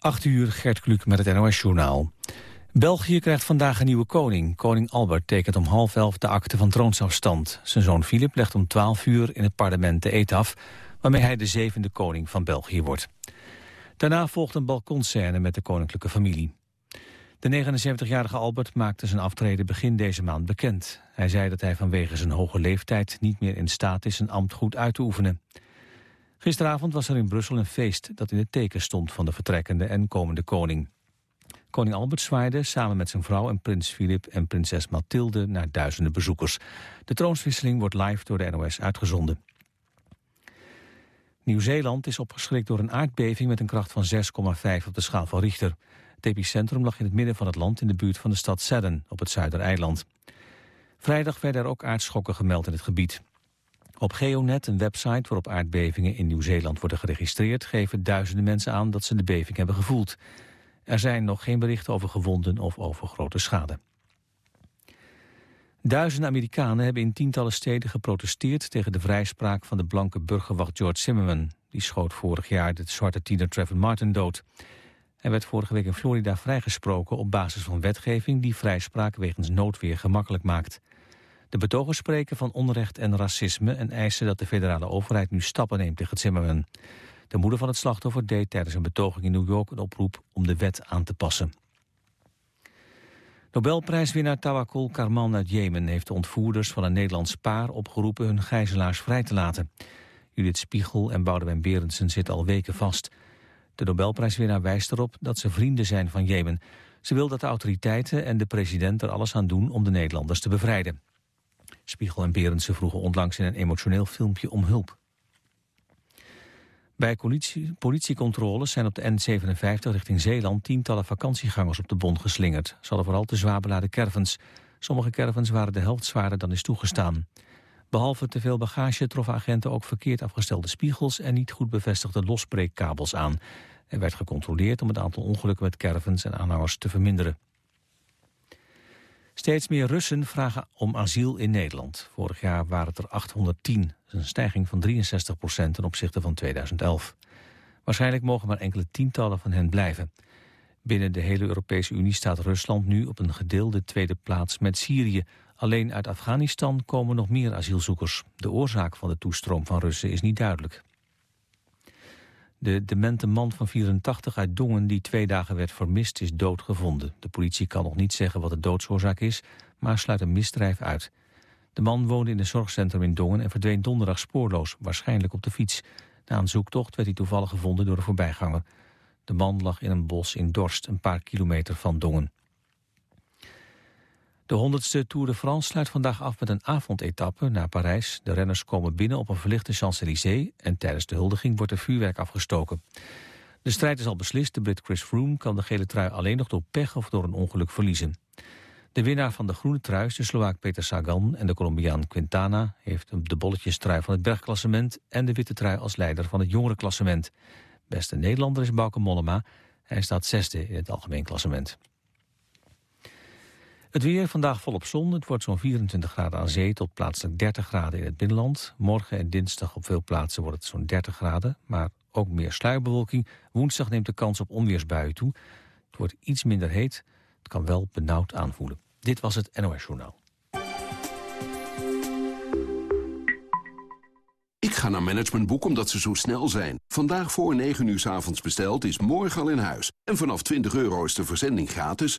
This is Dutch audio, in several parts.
8 uur, Gert Kluk met het NOS-journaal. België krijgt vandaag een nieuwe koning. Koning Albert tekent om half elf de akte van troonsafstand. Zijn zoon Filip legt om 12 uur in het parlement de eet af... waarmee hij de zevende koning van België wordt. Daarna volgt een balkonscène met de koninklijke familie. De 79-jarige Albert maakte zijn aftreden begin deze maand bekend. Hij zei dat hij vanwege zijn hoge leeftijd niet meer in staat is zijn ambt goed uit te oefenen. Gisteravond was er in Brussel een feest dat in het teken stond van de vertrekkende en komende koning. Koning Albert zwaaide samen met zijn vrouw en prins Filip en prinses Mathilde naar duizenden bezoekers. De troonswisseling wordt live door de NOS uitgezonden. Nieuw-Zeeland is opgeschrikt door een aardbeving met een kracht van 6,5 op de schaal van Richter. Het epicentrum lag in het midden van het land in de buurt van de stad Seddon op het Zuidereiland. Vrijdag werden er ook aardschokken gemeld in het gebied. Op Geonet, een website waarop aardbevingen in Nieuw-Zeeland worden geregistreerd... geven duizenden mensen aan dat ze de beving hebben gevoeld. Er zijn nog geen berichten over gewonden of over grote schade. Duizenden Amerikanen hebben in tientallen steden geprotesteerd... tegen de vrijspraak van de blanke burgerwacht George Zimmerman. Die schoot vorig jaar de zwarte tiener Trevor Martin dood. Hij werd vorige week in Florida vrijgesproken op basis van wetgeving... die vrijspraak wegens noodweer gemakkelijk maakt. De betogers spreken van onrecht en racisme en eisen dat de federale overheid nu stappen neemt tegen Zimmerman. De moeder van het slachtoffer deed tijdens een betoging in New York een oproep om de wet aan te passen. Nobelprijswinnaar Tawakkol Karman uit Jemen heeft de ontvoerders van een Nederlands paar opgeroepen hun gijzelaars vrij te laten. Judith Spiegel en Boudewijn Berendsen zitten al weken vast. De Nobelprijswinnaar wijst erop dat ze vrienden zijn van Jemen. Ze wil dat de autoriteiten en de president er alles aan doen om de Nederlanders te bevrijden. Spiegel en Berendsen vroegen onlangs in een emotioneel filmpje om hulp. Bij politie, politiecontroles zijn op de N57 richting Zeeland tientallen vakantiegangers op de bond geslingerd. Ze hadden vooral te zwaar beladen caravans. Sommige caravans waren de helft zwaarder dan is toegestaan. Behalve te veel bagage troffen agenten ook verkeerd afgestelde spiegels en niet goed bevestigde losbreekkabels aan. Er werd gecontroleerd om het aantal ongelukken met caravans en aanhangers te verminderen. Steeds meer Russen vragen om asiel in Nederland. Vorig jaar waren het er 810. Dat is een stijging van 63 procent ten opzichte van 2011. Waarschijnlijk mogen maar enkele tientallen van hen blijven. Binnen de hele Europese Unie staat Rusland nu op een gedeelde tweede plaats met Syrië. Alleen uit Afghanistan komen nog meer asielzoekers. De oorzaak van de toestroom van Russen is niet duidelijk. De demente man van 84 uit Dongen die twee dagen werd vermist is doodgevonden. De politie kan nog niet zeggen wat de doodsoorzaak is, maar sluit een misdrijf uit. De man woonde in een zorgcentrum in Dongen en verdween donderdag spoorloos, waarschijnlijk op de fiets. Na een zoektocht werd hij toevallig gevonden door een voorbijganger. De man lag in een bos in Dorst, een paar kilometer van Dongen. De 100ste Tour de France sluit vandaag af met een avondetappe naar Parijs. De renners komen binnen op een verlichte Champs-Élysées... en tijdens de huldiging wordt er vuurwerk afgestoken. De strijd is al beslist. De Brit Chris Froome kan de gele trui alleen nog door pech of door een ongeluk verliezen. De winnaar van de groene trui is de Slovaak Peter Sagan... en de Colombiaan Quintana heeft de bolletjestrui van het bergklassement... en de witte trui als leider van het jongerenklassement. Beste Nederlander is Bauke Mollema. Hij staat zesde in het algemeen klassement. Het weer vandaag volop zon. Het wordt zo'n 24 graden aan zee tot plaatselijk 30 graden in het binnenland. Morgen en dinsdag op veel plaatsen wordt het zo'n 30 graden. Maar ook meer sluierbewolking. Woensdag neemt de kans op onweersbuien toe. Het wordt iets minder heet. Het kan wel benauwd aanvoelen. Dit was het NOS Journaal. Ik ga naar Managementboek omdat ze zo snel zijn. Vandaag voor 9 uur s avonds besteld is morgen al in huis. En vanaf 20 euro is de verzending gratis.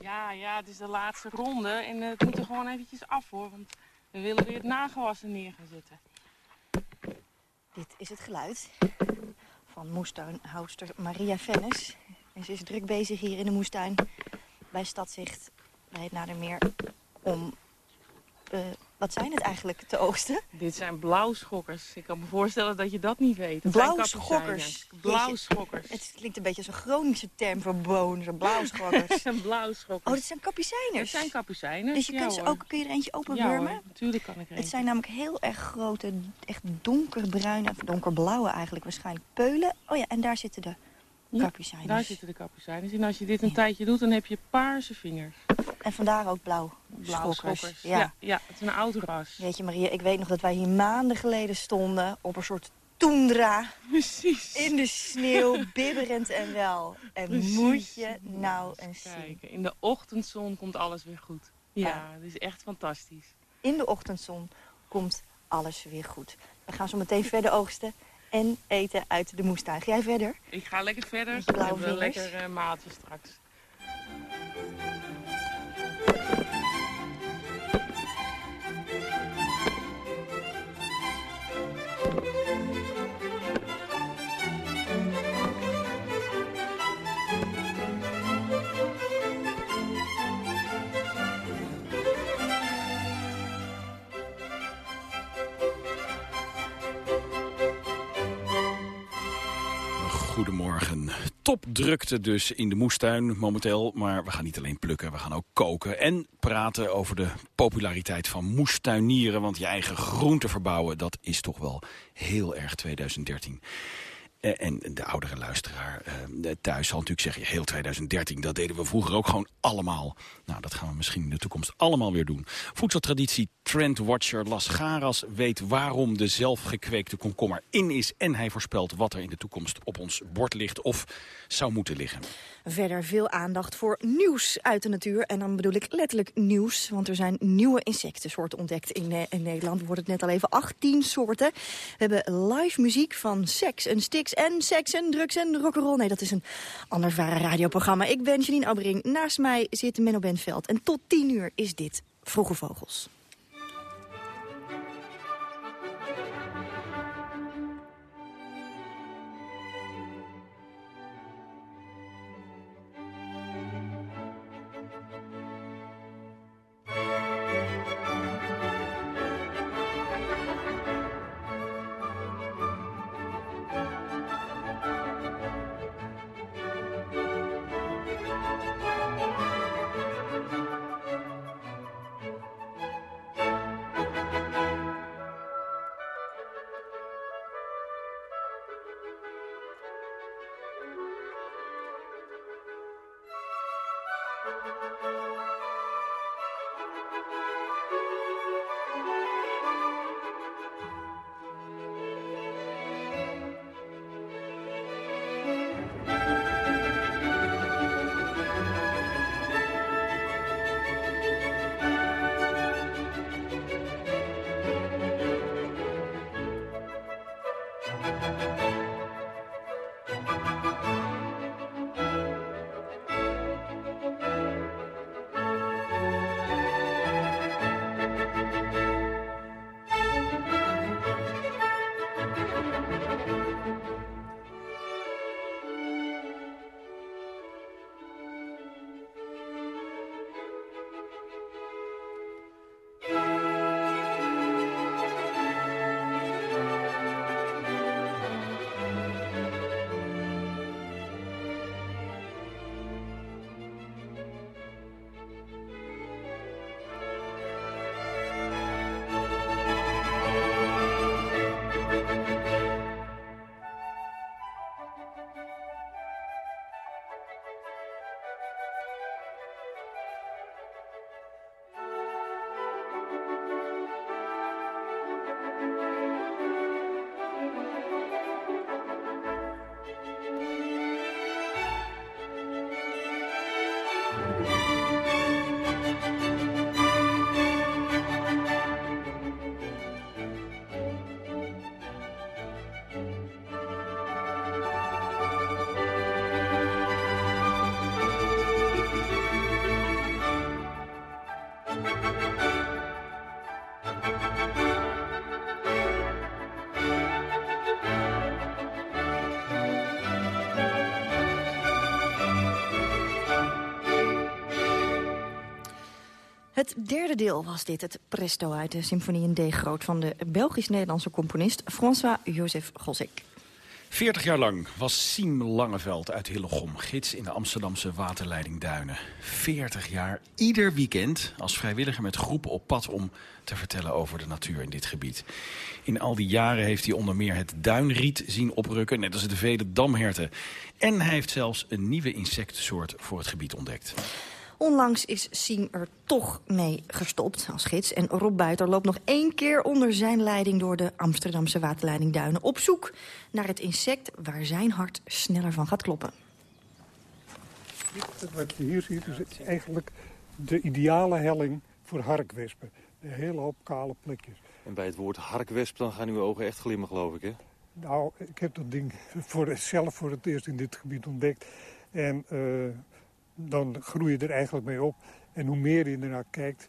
Ja, ja, het is de laatste ronde en het moet er gewoon eventjes af hoor. Want we willen weer het nagewassen neer gaan zetten. Dit is het geluid van moestuinhouster Maria Vennis. En ze is druk bezig hier in de moestuin bij Stadzicht, bij het Nadermeer, om, eh, wat zijn het eigenlijk, te oogsten? Dit zijn blauwschokkers. Ik kan me voorstellen dat je dat niet weet. Dat Blauwschokkers? Blauwschokkers. Het klinkt een beetje als een Groningse term voor bonen, blauwschokkers. Het zijn blauwschokkers. Oh, dit zijn kapucijners. Het zijn kapucijners. Dus je ja, kunt ze ook, kun je er eentje Ja openwurmen? hoor, natuurlijk kan ik er Het zijn namelijk heel erg grote, echt donkerbruine, of donkerblauwe eigenlijk waarschijnlijk, peulen. Oh ja, en daar zitten de Ja. Daar zitten de kapucijners. En als je dit een tijdje doet, dan heb je paarse vingers. En vandaar ook blauw. Blauwschokkers. Schokkers. Ja. Ja. ja, het is een oud ras. Weet je Maria, ik weet nog dat wij hier maanden geleden stonden op een soort toendra Precies. in de sneeuw, bibberend en wel. En Precies. moet je nou eens zien. Kijken, in de ochtendzon komt alles weer goed. Ja, Ja. het is echt fantastisch. In de ochtendzon komt alles weer goed. We gaan zo meteen verder oogsten en eten uit de moestuin. Ga jij verder? Ik ga lekker verder. Een vingers. lekker maaltje straks. Goedemorgen. Topdrukte dus in de moestuin momenteel. Maar we gaan niet alleen plukken, we gaan ook koken. En praten over de populariteit van moestuinieren. Want je eigen groente verbouwen, dat is toch wel heel erg 2013. Eh, En de oudere luisteraar eh, thuis zal natuurlijk zeggen... heel 2013, dat deden we vroeger ook gewoon allemaal. Nou, dat gaan we misschien in de toekomst allemaal weer doen. Voedseltraditie Trendwatcher Las Garas weet waarom de zelfgekweekte komkommer in is... en hij voorspelt wat er in de toekomst op ons bord ligt of zou moeten liggen. Verder veel aandacht voor nieuws uit de natuur. En dan bedoel ik letterlijk nieuws, want er zijn nieuwe insectensoorten ontdekt in, eh, Nederland. We worden het net al even 18 soorten. We hebben live muziek van seks en sticks en seks en drugs en rock'n'roll. Nee, dat is een ander radioprogramma. Ik ben Janine Abbering. Naast mij zit Menno Benveld. En tot 10 uur is dit Vroege Vogels. Het derde deel was dit, het presto uit de symfonie in D groot... van de Belgisch-Nederlandse componist François-Joseph Gosek. 40 jaar lang was Siem Langeveld uit Hillegom gids in de Amsterdamse waterleiding Duinen. 40 jaar, ieder weekend als vrijwilliger met groepen op pad om te vertellen over de natuur in dit gebied. In al die jaren heeft hij onder meer het duinriet zien oprukken, net als de vele damherten. En hij heeft zelfs een nieuwe insectensoort voor het gebied ontdekt. Onlangs is Siem er toch mee gestopt als gids. En Rob Buiter loopt nog één keer onder zijn leiding... door de Amsterdamse waterleiding Duinen op zoek naar het insect... waar zijn hart sneller van gaat kloppen. Wat je hier ziet is eigenlijk de ideale helling voor harkwespen. Een hele hoop kale plekjes. En bij het woord harkwesp dan gaan uw ogen echt glimmen, geloof ik, hè? Nou, ik heb dat ding voor, zelf voor het eerst in dit gebied ontdekt. En uh, dan groei je er eigenlijk mee op. En hoe meer je ernaar kijkt,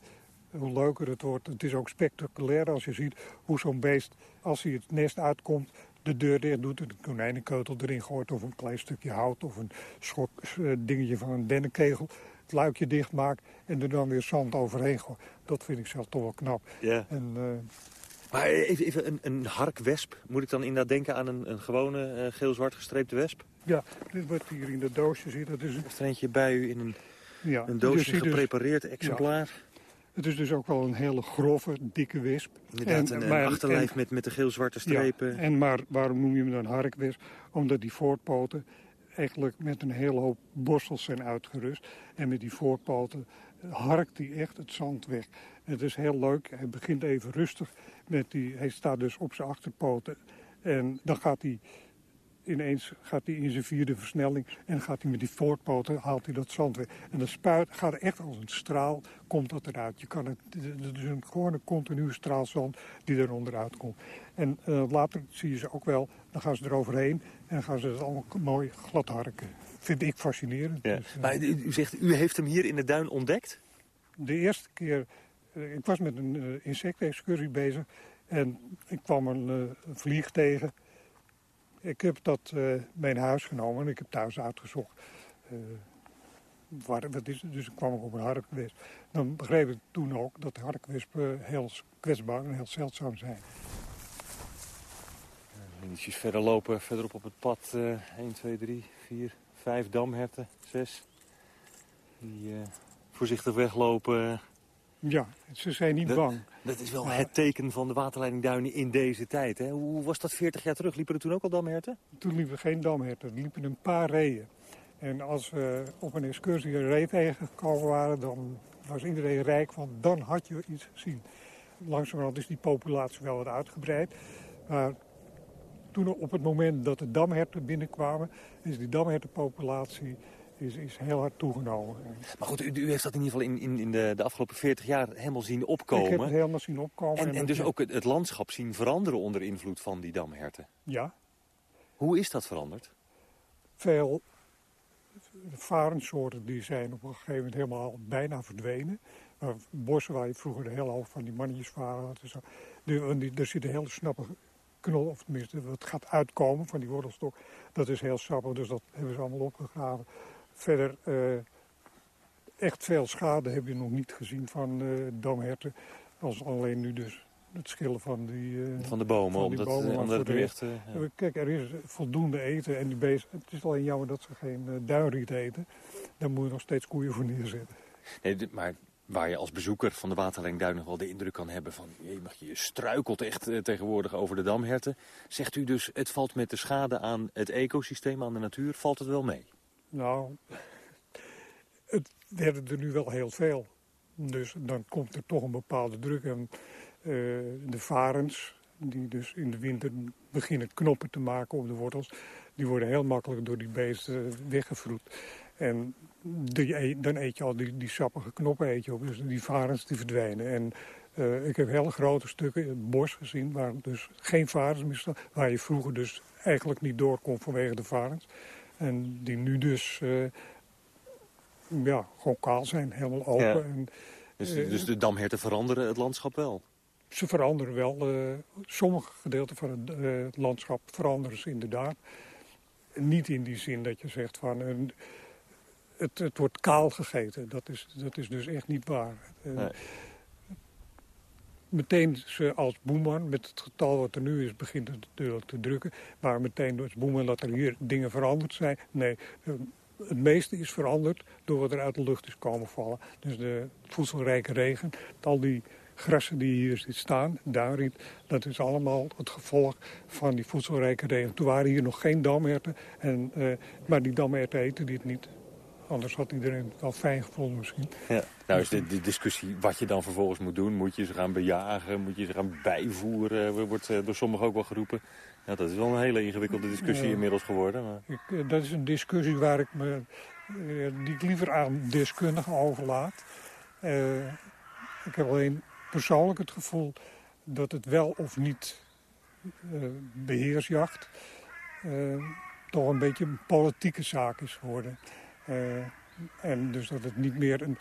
hoe leuker het wordt. Het is ook spectaculair als je ziet hoe zo'n beest, als hij het nest uitkomt, de deur dicht doet, een konijnenkeutel erin gooit... of een klein stukje hout of een schok, uh, dingetje van een dennenkegel... het luikje dicht maakt en er dan weer zand overheen gooit. Dat vind ik zelf toch wel knap. Ja. En, uh, maar even, even een, een harkwesp. Moet ik dan inderdaad denken aan een, een gewone uh, geel-zwart gestreepte wesp? Ja, dit wat hier in de doosje zit. Dat is een... Er eentje bij u in een, ja, een doosje dus geprepareerd dus, exemplaar. Ja. Het is dus ook wel een hele grove, dikke wesp. Inderdaad, en, een, maar, achterlijf en, met, met de geel-zwarte strepen. Ja, en maar waarom noem je hem dan harkwesp? Omdat die voortpoten eigenlijk met een hele hoop borstels zijn uitgerust. En met die voortpoten harkt hij echt het zand weg. Het is heel leuk. Hij begint even rustig. Met die, hij staat dus op zijn achterpoten. En dan gaat hij ineens gaat hij in zijn vierde versnelling en gaat hij met die voortpoten, haalt hij dat zand weg. En dan spuit, gaat echt als een straal, komt dat eruit. Je kan het, het is een, gewoon een continue straal zand die er onderuit komt. En uh, later zie je ze ook wel, dan gaan ze eroverheen en dan gaan ze het allemaal mooi glad harken. Vind ik fascinerend. Ja. Dus, uh, maar u zegt, u heeft hem hier in de duin ontdekt? De eerste keer, ik was met een insectexcursie bezig en ik kwam een, een vlieg tegen... Ik heb dat uh, mee naar huis genomen en ik heb thuis uitgezocht. Uh, waar, wat? Dus ik kwam op een harkwesp. Dan begreep ik toen ook dat harkwespen heel kwetsbaar en heel zeldzaam zijn. Minuutjes verder lopen, verderop op het pad. Uh, 1, 2, 3, 4, 5 damherten, 6. Die voorzichtig weglopen. Ja, ze zijn niet dat, bang. Dat is wel ja. het teken van de waterleiding Duinen in deze tijd. Hè? Hoe was dat 40 jaar terug? Liepen er toen ook al damherten? Toen liepen geen damherten. Er liepen een paar reeën. En als we op een excursie een ree tegengekomen waren... dan was iedereen rijk, want dan had je iets gezien. Langzamerhand is die populatie wel wat uitgebreid. Maar toen op het moment dat de damherten binnenkwamen... is die damhertenpopulatie is, is heel hard toegenomen. Maar goed, u, u, heeft dat in ieder geval in, in, in de, de afgelopen 40 jaar helemaal zien opkomen. Ik heb het helemaal zien opkomen. En, en, en dus ook het, het, landschap zien veranderen onder invloed van die damherten. Ja. Hoe is dat veranderd? Veel varenssoorten die zijn op een gegeven moment helemaal bijna verdwenen. Maar bossen waar je vroeger de hele hoofd van die mannetjes waren had. Zo. Die, die, er zitten hele snappe knol, of tenminste wat gaat uitkomen van die wortelstok. Dat is heel sappig, dus dat hebben ze allemaal opgegraven. Verder, uh, echt veel schade heb je nog niet gezien van uh, damherten. Als alleen nu dus het schillen van die uh, Van de bomen, van omdat, bomen, omdat het echt... Ja. Kijk, er is voldoende eten en die beesten... Het is alleen jammer dat ze geen duinriet eten. Daar moet je nog steeds koeien voor neerzetten. Nee, maar waar je als bezoeker van de waterleiding Duin nog wel de indruk kan hebben van... je, je struikelt echt uh, tegenwoordig over de damherten. Zegt u dus, het valt met de schade aan het ecosysteem, aan de natuur, valt het wel mee? Nou, het werden er nu wel heel veel. Dus dan komt er toch een bepaalde druk. En uh, de varens, die dus in de winter beginnen knoppen te maken op de wortels... die worden heel makkelijk door die beesten weggevroed. En die, dan eet je al die, die sappige knoppen eet je op. Dus die varens die verdwijnen. En uh, ik heb hele grote stukken in het bos gezien waar dus geen varens meer staan. Waar je vroeger dus eigenlijk niet door kon vanwege de varens. En die nu dus uh, ja, gewoon kaal zijn, helemaal open. Ja. En, dus, uh, dus de damherten veranderen het landschap wel? Ze veranderen wel. sommige gedeelten van het, het, landschap veranderen ze inderdaad. Niet in die zin dat je zegt van... het, het wordt kaal gegeten. Dat is, dat is dus echt niet waar. Uh, Meteen ze als boeman, met het getal wat er nu is, begint het natuurlijk te drukken. Maar meteen als boeman dat er hier dingen veranderd zijn. Nee, het meeste is veranderd door wat er uit de lucht is komen vallen. Dus de voedselrijke regen, al die grassen die hier staan, duinriet, dat is allemaal het gevolg van die voedselrijke regen. Toen waren hier nog geen damherten, en, uh, maar die damherten eten dit niet. Anders had iedereen het wel fijn gevonden misschien. Ja. Nou is de, de, discussie wat je dan vervolgens moet doen. Moet je ze gaan bejagen? Moet je ze gaan bijvoeren? Wordt uh, door sommigen ook wel geroepen. Ja, dat is wel een hele ingewikkelde discussie inmiddels geworden. Maar... Ik, uh, dat is een discussie waar ik me uh, die ik liever aan deskundigen overlaat. ik heb alleen persoonlijk het gevoel dat het wel of niet beheersjacht toch een beetje een politieke zaak is geworden. Uh, en dus dat het niet meer een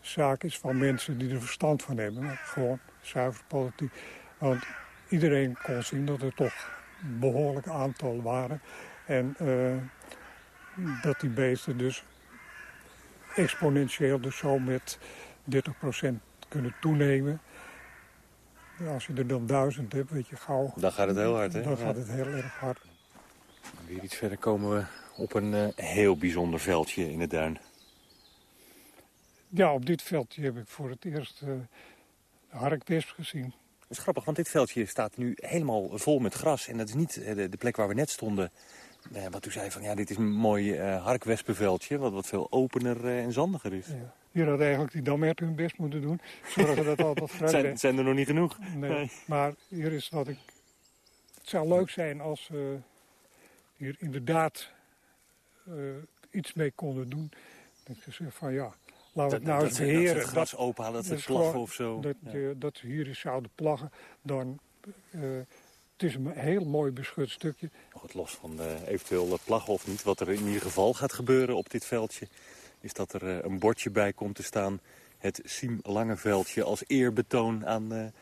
zaak is van mensen die er verstand van hebben. Maar gewoon zuiver politiek. Want iedereen kon zien dat er toch een behoorlijk aantal waren. En uh, dat die beesten dus exponentieel dus zo met 30% kunnen toenemen. Als je er dan duizend hebt, weet je gauw... Dan gaat het heel hard, hè? Dan gaat het heel erg hard. Weer iets verder komen we op een uh, heel bijzonder veldje in het duin. Ja, op dit veldje heb ik voor het eerst uh, harkwesp gezien. Dat is grappig, want dit veldje staat nu helemaal vol met gras. En dat is niet uh, de, de, plek waar we net stonden. wat u zei van, ja, dit is een mooi harkwespenveldje... wat wat veel opener en zandiger is. Ja. Hier had eigenlijk die damherten hun best moeten doen. Zorgen dat altijd vrij zijn, zijn er nog niet genoeg? Nee, nee. maar hier is wat ik... Het zou leuk zijn als hier inderdaad uh, iets mee konden doen. Dat ze zeggen van ja, laten we het nou eens beheren. Dat het gras dat, dat ze plaggen of zo. Dat, ja. uh, dat hier eens zouden plaggen, dan... Uh, het is een heel mooi beschut stukje. Nog het los van eventueel plaggen of niet. Wat er in ieder geval gaat gebeuren op dit veldje... is dat er een bordje bij komt te staan. Het Siem Langeveldje als eerbetoon aan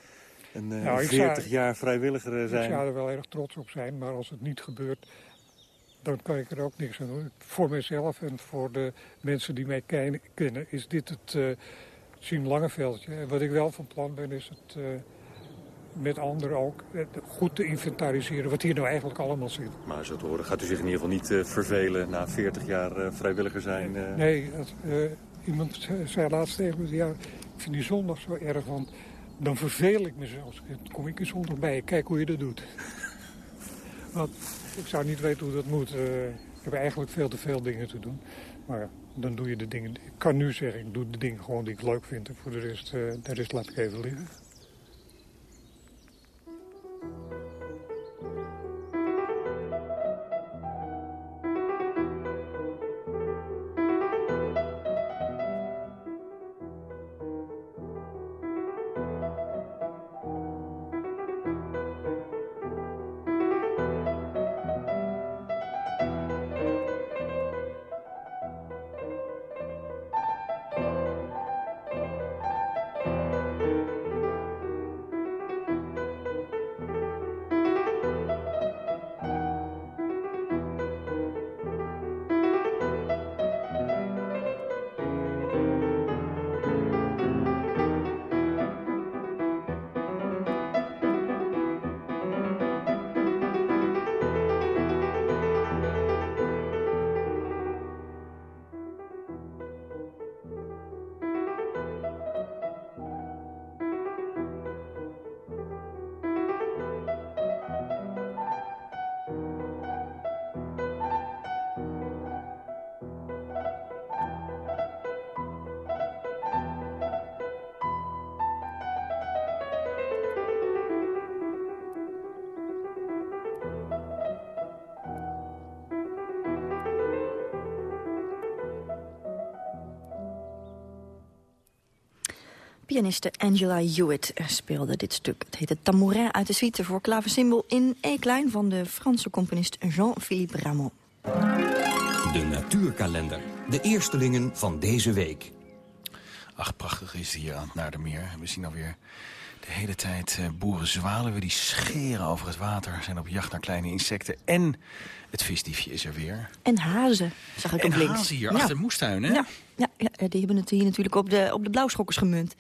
een nou, 40 zou, jaar vrijwilliger zijn. Ik zou er wel erg trots op zijn. Maar als het niet gebeurt, dan kan ik er ook niks aan doen. Voor mezelf en voor de mensen die mij kennen is dit het uh, Siem Langeveldje. En wat ik wel van plan ben is het uh, met anderen ook uh, goed te inventariseren wat hier nou eigenlijk allemaal zit. Maar zo te horen gaat u zich in ieder geval niet vervelen na 40 jaar vrijwilliger zijn? Nee, dat, iemand zei laatst tegen me, ja, ik vind die zondag zo erg, want dan verveel ik me zelfs. Dan kom ik een zondag bij, kijk hoe je dat doet. Want ik zou niet weten hoe dat moet. Uh, ik heb eigenlijk veel te veel dingen te doen. Maar dan doe je de dingen... Ik kan nu zeggen, ik doe de dingen gewoon die ik leuk vind. En voor de rest, uh, de rest laat ik even liggen. Pianiste Angela Hewitt speelde dit stuk. Het heette Tamourin uit de suite voor klaversymbol in E-klein... van de Franse componist Jean-Philippe Rameau. De natuurkalender. De eerstelingen van deze week. Ach, prachtig is het hier aan het Naardermeer. We zien alweer De hele tijd uh, boerenzwaluwen die scheren over het water... zijn op jacht naar kleine insecten. En het visdiefje is er weer. En hazen, zag ik en op links. En hazen hier, achter de moestuin, hè? Ja, ja, ja, die hebben het hier natuurlijk op de, op de blauwschokkers gemunt.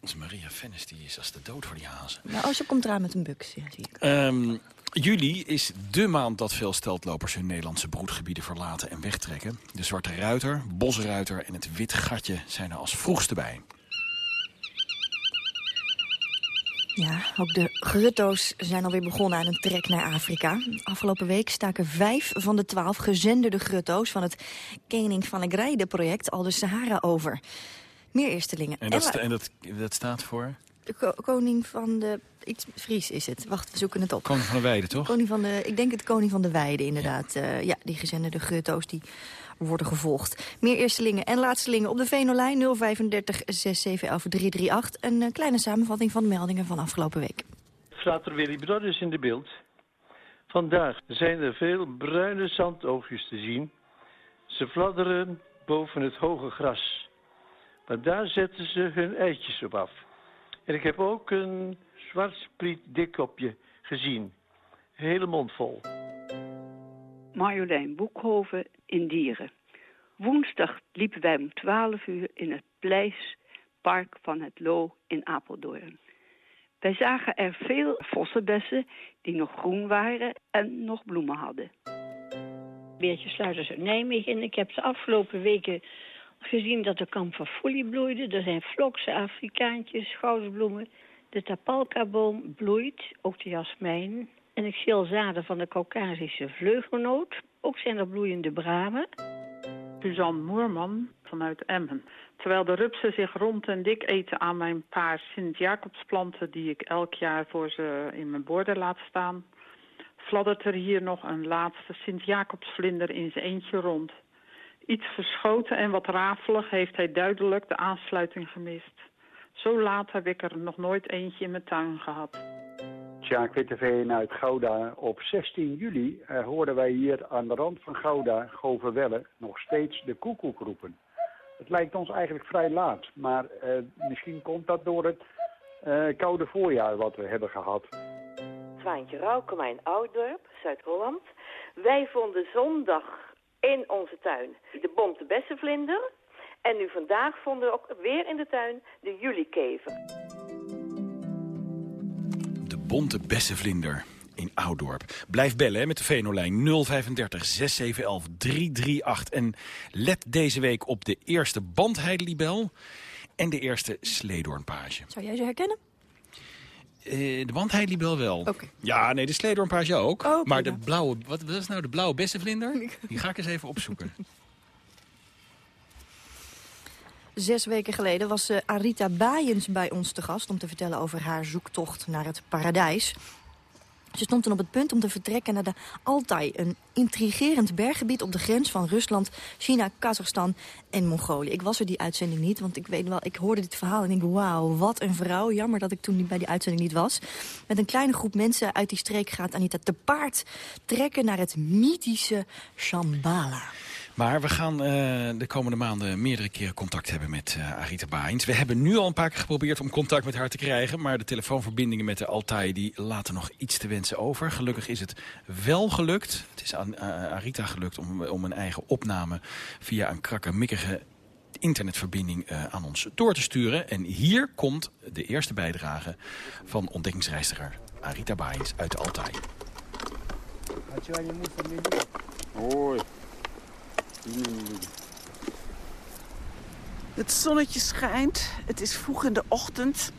Onze Maria Vennis die is als de dood voor die hazen. Nou, als ze komt eraan met een bux, zie ik. Um, Juli is de maand dat veel steltlopers hun Nederlandse broedgebieden verlaten en wegtrekken. De Zwarte Ruiter, Bosruiter en het Wit Gatje zijn er als vroegste bij. Ja, ook de grutto's zijn alweer begonnen aan een trek naar Afrika. Afgelopen week staken vijf van de twaalf gezenderde grutto's... van het Kening van de Grijde-project al de Sahara over. Meer eerstelingen. En dat, en dat, dat staat voor? De koning van de... Iets Fries is het. Wacht, we zoeken het op. Koning van de Weide, toch? Koning van de, ik denk het koning van de Weide, inderdaad. Ja, uh, ja die gezenderde grutto's die worden gevolgd. Meer eerstelingen en laatstelingen op de Venolijn 035 6711 338. Een uh, kleine samenvatting van de meldingen van afgelopen week. Frater Willy Brothers in de beeld. Vandaag zijn er veel bruine zandoogjes te zien. Ze fladderen boven het hoge gras. Maar daar zetten ze hun eitjes op af. En ik heb ook een zwart spriet dikkopje gezien. Hele mond vol. Marjolein Boekhoven in Dieren. Woensdag liepen wij om 12 uur in het Pleispark van het Loo in Apeldoorn. Wij zagen er veel vossenbessen die nog groen waren en nog bloemen hadden. Beertje Sluiters uit Nijmegen. En ik heb de afgelopen weken gezien dat de kamperfoelie bloeide. Er zijn vlokse Afrikaantjes, goudbloemen. De tapalkaboom bloeit, ook de jasmijn. En ik schil zaden van de Caucasische vleugelnoot. Ook zijn er bloeiende bramen. Suzanne Moerman vanuit Emmen. Terwijl de rupsen zich rond en dik eten aan mijn paar Sint-Jacobsplanten... die ik elk jaar voor ze in mijn borden laat staan... fladdert er hier nog een laatste Sint-Jacobsvlinder in zijn eentje rond. Iets verschoten en wat rafelig heeft hij duidelijk de aansluiting gemist. Zo laat heb ik er nog nooit eentje in mijn tuin gehad. Sjaak Witteveen uit Gouda. Op 16 juli uh, hoorden wij hier aan de rand van Gouda, Goverwelle, nog steeds de koekoek roepen. Het lijkt ons eigenlijk vrij laat, maar uh, misschien komt dat door het uh, koude voorjaar wat we hebben gehad. Zwaantje Rauke, mijn ouddorp, Zuid-Holland. Wij vonden zondag in onze tuin de bonte bessenvlinder. En nu vandaag vonden we ook weer in de tuin de juliekever. De bonte bessenvlinder in Oudorp. Blijf bellen hè, met de Venolijn 035 6711 338. En let deze week op de eerste bandheidelibel en de eerste sleedoornpage. Zou jij ze herkennen? Uh, de bandheidelibel wel. Okay. Ja, nee, de sleedoornpage ook. Oh, maar de blauwe, wat, is nou de blauwe bessenvlinder? Die ga ik eens even opzoeken. Zes weken geleden was uh, Arita Baaiens bij ons te gast... om te vertellen over haar zoektocht naar het paradijs. Ze stond toen op het punt om te vertrekken naar de Altai... een intrigerend berggebied op de grens van Rusland, China, Kazachstan en Mongolië. Ik was er die uitzending niet, want ik weet wel, ik hoorde dit verhaal en ik wauw, wat een vrouw. Jammer dat ik toen bij die uitzending niet was. Met een kleine groep mensen uit die streek gaat Anita te paard trekken naar het mythische Shambhala. Maar we gaan uh, de komende maanden meerdere keren contact hebben met uh, Arita Bains. We hebben nu al een paar keer geprobeerd om contact met haar te krijgen. Maar de telefoonverbindingen met de Altai die laten nog iets te wensen over. Gelukkig is het wel gelukt. Het is aan uh, Arita gelukt om, om een eigen opname via een krakkemikkige internetverbinding uh, aan ons door te sturen. En hier komt de eerste bijdrage van ontdekkingsreiziger Arita Bains uit de Altai. Hoi. Het zonnetje schijnt. Het is vroeg in de ochtend.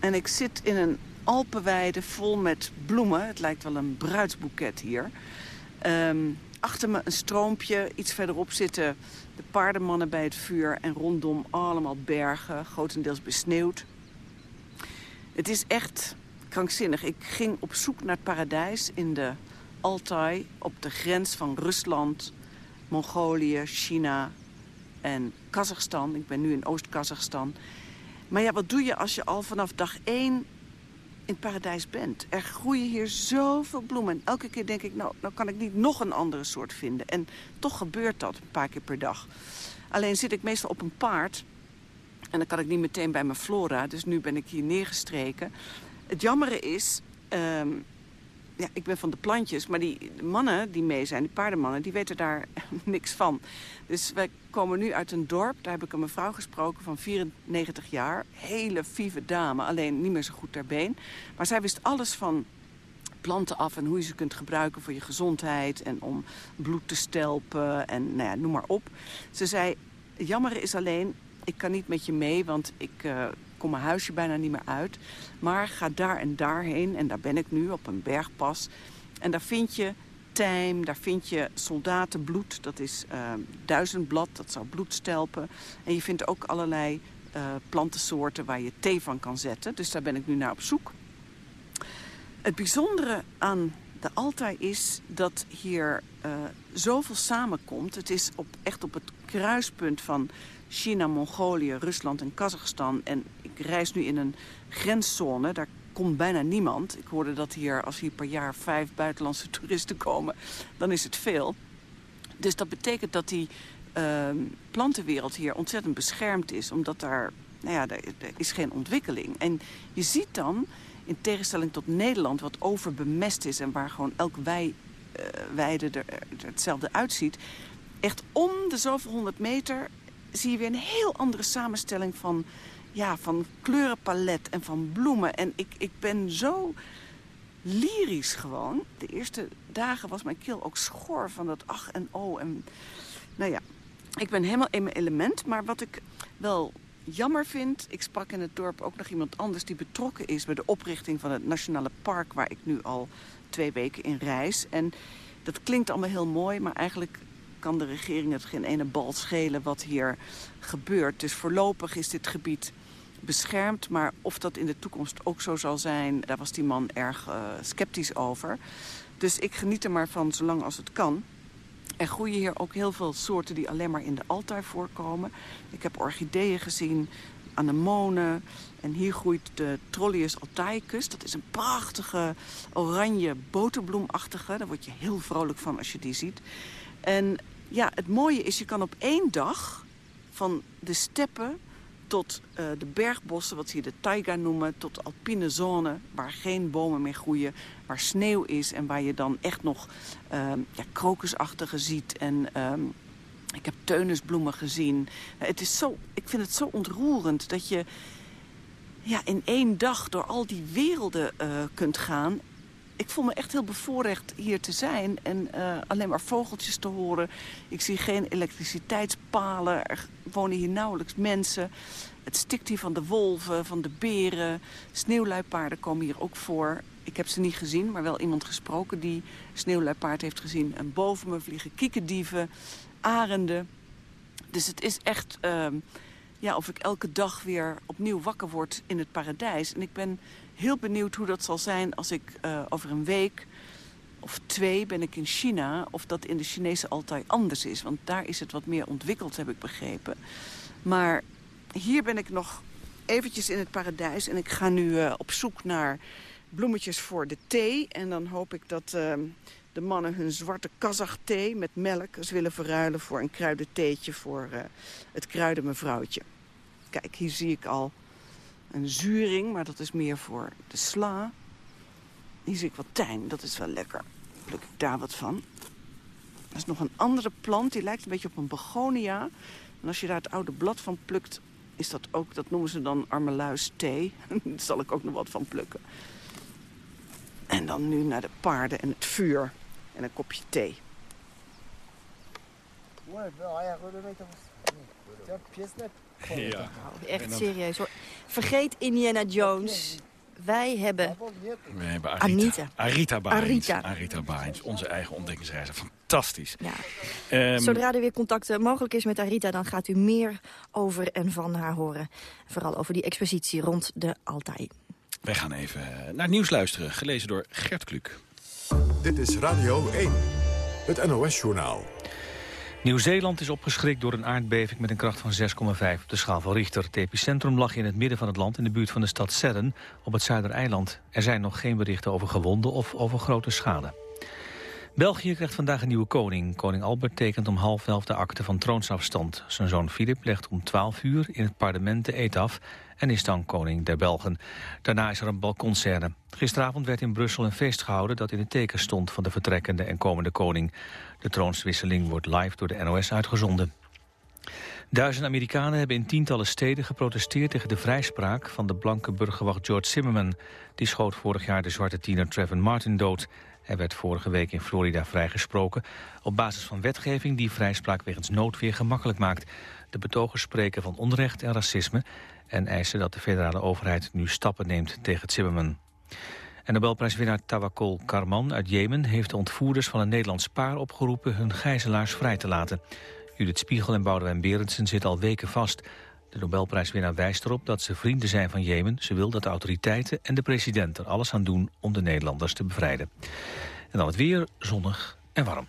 En ik zit in een Alpenweide vol met bloemen. Het lijkt wel een bruidsboeket hier. Um, achter me een stroompje. Iets verderop zitten de paardenmannen bij het vuur. En rondom allemaal bergen, grotendeels besneeuwd. Het is echt krankzinnig. Ik ging op zoek naar paradijs in de Altai... op de grens van Rusland, Mongolië, China en Kazachstan. Ik ben nu in Oost-Kazachstan. Maar ja, wat doe je als je al vanaf dag één in het paradijs bent? Er groeien hier zoveel bloemen. En elke keer denk ik, nou, nou kan ik niet nog een andere soort vinden. En toch gebeurt dat een paar keer per dag. Alleen zit ik meestal op een paard. En dan kan ik niet meteen bij mijn flora, dus nu ben ik hier neergestreken. Het jammere is, ehm, ja, ik ben van de plantjes, maar die mannen die mee zijn, die paardenmannen, die weten daar niks van. Dus wij komen nu uit een dorp, daar heb ik een mevrouw gesproken van 94 jaar. Hele vieve dame, alleen niet meer zo goed ter been. Maar zij wist alles van planten af en hoe je ze kunt gebruiken voor je gezondheid... en om bloed te stelpen en nou ja, noem maar op. Ze zei, jammer is alleen, ik kan niet met je mee, want ik uh, kom mijn huisje bijna niet meer uit. Maar ga daar en daarheen, en daar ben ik nu, op een bergpas. En daar vind je tijm, daar vind je soldatenbloed. Dat is uh, duizendblad, dat zou bloed stelpen. En je vindt ook allerlei uh, plantensoorten waar je thee van kan zetten. Dus daar ben ik nu naar op zoek. Het bijzondere aan de Altai is dat hier uh, zoveel samenkomt. Het is op, echt op het kruispunt van China, Mongolië, Rusland en Kazachstan. En ik reis nu in een grenszone, daar komt bijna niemand. Ik hoorde dat hier, als hier per jaar vijf buitenlandse toeristen komen, dan is het veel. Dus dat betekent dat die uh, plantenwereld hier ontzettend beschermd is. Omdat daar, nou ja, er is geen ontwikkeling. En je ziet dan in tegenstelling tot Nederland, wat overbemest is... en waar gewoon elk wei, uh, weide er, er hetzelfde uitziet... echt om de zoveel honderd meter zie je weer een heel andere samenstelling van, ja, van kleurenpalet en van bloemen. En ik, ik ben zo lyrisch gewoon. De eerste dagen was mijn keel ook schor van dat ach en oh. En, nou ja, ik ben helemaal in mijn element. Maar wat ik wel jammer vind... ik sprak in het dorp ook nog iemand anders die betrokken is... bij de oprichting van het Nationale Park... waar ik nu al twee weken in reis. En dat klinkt allemaal heel mooi, maar eigenlijk kan de regering het geen ene bal schelen wat hier gebeurt. Dus voorlopig is dit gebied beschermd. Maar of dat in de toekomst ook zo zal zijn, daar was die man erg uh, sceptisch over. Dus ik geniet er maar van zolang als het kan. Er groeien hier ook heel veel soorten die alleen maar in de altaar voorkomen. Ik heb orchideeën gezien, anemonen. En hier groeit de Trollius altaicus. Dat is een prachtige oranje boterbloemachtige. Daar word je heel vrolijk van als je die ziet. En ja, het mooie is, je kan op één dag van de steppen tot uh, de bergbossen, wat ze hier de taiga noemen... tot de alpine zone, waar geen bomen meer groeien... waar sneeuw is en waar je dan echt nog uh, ja, krokusachtige ziet... en uh, ik heb teunisbloemen gezien. Het is zo, ik vind het zo ontroerend dat je ja, in één dag door al die werelden uh, kunt gaan ik voel me echt heel bevoorrecht hier te zijn. En uh, alleen maar vogeltjes te horen. Ik zie geen elektriciteitspalen. Er wonen hier nauwelijks mensen. Het stikt hier van de wolven, van de beren. Sneeuwluipaarden komen hier ook voor. Ik heb ze niet gezien, maar wel iemand gesproken die sneeuwluipaard heeft gezien. En boven me vliegen kiekendieven, arenden. Dus het is echt... Uh, ja, of ik elke dag weer opnieuw wakker word in het paradijs. En ik ben heel benieuwd hoe dat zal zijn als ik uh, over een week of twee ben ik in China... of dat in de Chinese altijd anders is. Want daar is het wat meer ontwikkeld, heb ik begrepen. Maar hier ben ik nog eventjes in het paradijs... en ik ga nu uh, op zoek naar bloemetjes voor de thee. En dan hoop ik dat uh, de mannen hun zwarte thee met melk... eens willen verruilen voor een kruidentheetje voor uh, het kruidenmevrouwtje. Kijk, hier zie ik al een zuring, maar dat is meer voor de sla. Hier zie ik wat tijm, dat is wel lekker. Pluk ik daar wat van. Er is nog een andere plant, die lijkt een beetje op een begonia. En als je daar het oude blad van plukt, is dat ook, dat noemen ze dan armeluis thee. daar zal ik ook nog wat van plukken. En dan nu naar de paarden en het vuur. En een kopje thee. Ja. Echt serieus hoor. Vergeet Indiana Jones. Wij hebben, We hebben Arita. Anita. Arita Bains. Arita. Arita Bains, onze eigen ontdekkingsreizer. Fantastisch. Ja. Ehm, Zodra er weer contact eh, mogelijk is met Arita... dan gaat u meer over en van haar horen. Vooral over die expositie rond de Altai. Wij gaan even naar het nieuws luisteren. Gelezen door Gert Kluk. Dit is Radio 1, het NOS-journaal. Nieuw-Zeeland is opgeschrikt door een aardbeving met een kracht van 6,5 op de schaal van Richter. Het epicentrum lag in het midden van het land in de buurt van de stad Serren op het Zuidereiland. Er zijn nog geen berichten over gewonden of over grote schade. België krijgt vandaag een nieuwe koning. Koning Albert tekent om half elf de akte van troonsafstand. Zijn zoon Filip legt om twaalf uur in het parlement de eet af... en is dan koning der Belgen. Daarna is er een balkonscène. Gisteravond werd in Brussel een feest gehouden... dat in het teken stond van de vertrekkende en komende koning. De troonswisseling wordt live door de NOS uitgezonden. Duizenden Amerikanen hebben in tientallen steden geprotesteerd tegen de vrijspraak van de blanke burgerwacht George Zimmerman. Die schoot vorig jaar de zwarte tiener Trevor Martin dood. Hij werd vorige week in Florida vrijgesproken op basis van wetgeving die vrijspraak wegens noodweer gemakkelijk maakt. De betogers spreken van onrecht en racisme en eisen dat de federale overheid nu stappen neemt tegen Zimmerman. En Nobelprijswinnaar Tawakkol Karman uit Jemen heeft de ontvoerders van een Nederlands paar opgeroepen hun gijzelaars vrij te laten. Judith Spiegel en Boudewijn Berendsen zitten al weken vast. De Nobelprijswinnaar wijst erop dat ze vrienden zijn van Jemen. Ze wil dat de autoriteiten en de president er alles aan doen om de Nederlanders te bevrijden. En dan het weer, zonnig en warm.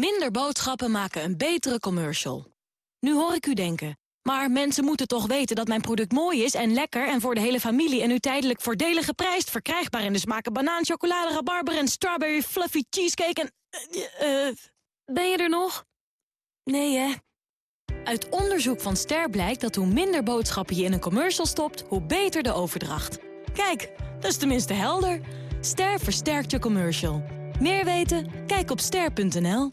Minder boodschappen maken een betere commercial. Nu hoor ik u denken... Maar mensen moeten toch weten dat mijn product mooi is en lekker... en voor de hele familie en nu tijdelijk voordelig geprijsd... verkrijgbaar in de smaken banaan, chocolade, rabarber en strawberry fluffy cheesecake en... Uh, ben je er nog? Nee, hè? Uit onderzoek van Ster blijkt dat hoe minder boodschappen je in een commercial stopt... hoe beter de overdracht. Kijk, dat is tenminste helder. Ster versterkt je commercial. Meer weten? Kijk op ster.nl.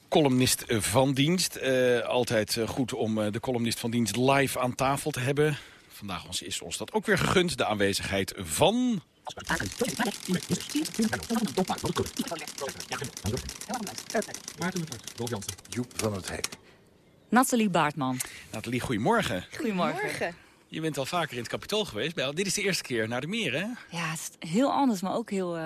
columnist van dienst. Uh, altijd uh, goed om de columnist van dienst live aan tafel te hebben. Vandaag is ons dat ook weer gegund. De aanwezigheid van... Joep van het Hek. Nathalie Baartman. Nathalie, goedemorgen. Goedemorgen. goedemorgen. Je bent al vaker in het kapitool geweest. Dit is de eerste keer naar de meer, hè? Ja, het is heel anders, maar ook heel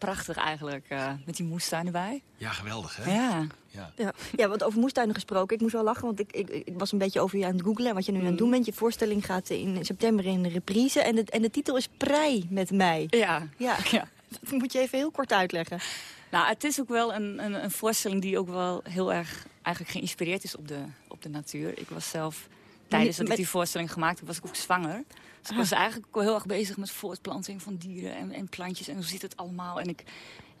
prachtig eigenlijk, uh, met die moestuin erbij. Ja, geweldig hè? Ja. Ja. ja. ja want over moestuinen gesproken, ik moest wel lachen, want ik, ik, ik was een beetje over je aan het googlen wat je nu aan het doen bent. Je voorstelling gaat in september in de reprise en de, en de titel is Prei met mij. Ja. ja. ja. Dat moet je even heel kort uitleggen. Nou, het is ook wel een, een, een voorstelling die ook wel heel erg eigenlijk geïnspireerd is op de, op de natuur. Ik was zelf, tijdens dat ik die voorstelling gemaakt heb, was ik ook zwanger. Dus ik was eigenlijk heel erg bezig met voortplanting van dieren en, en, plantjes. En hoe zit het allemaal? En ik,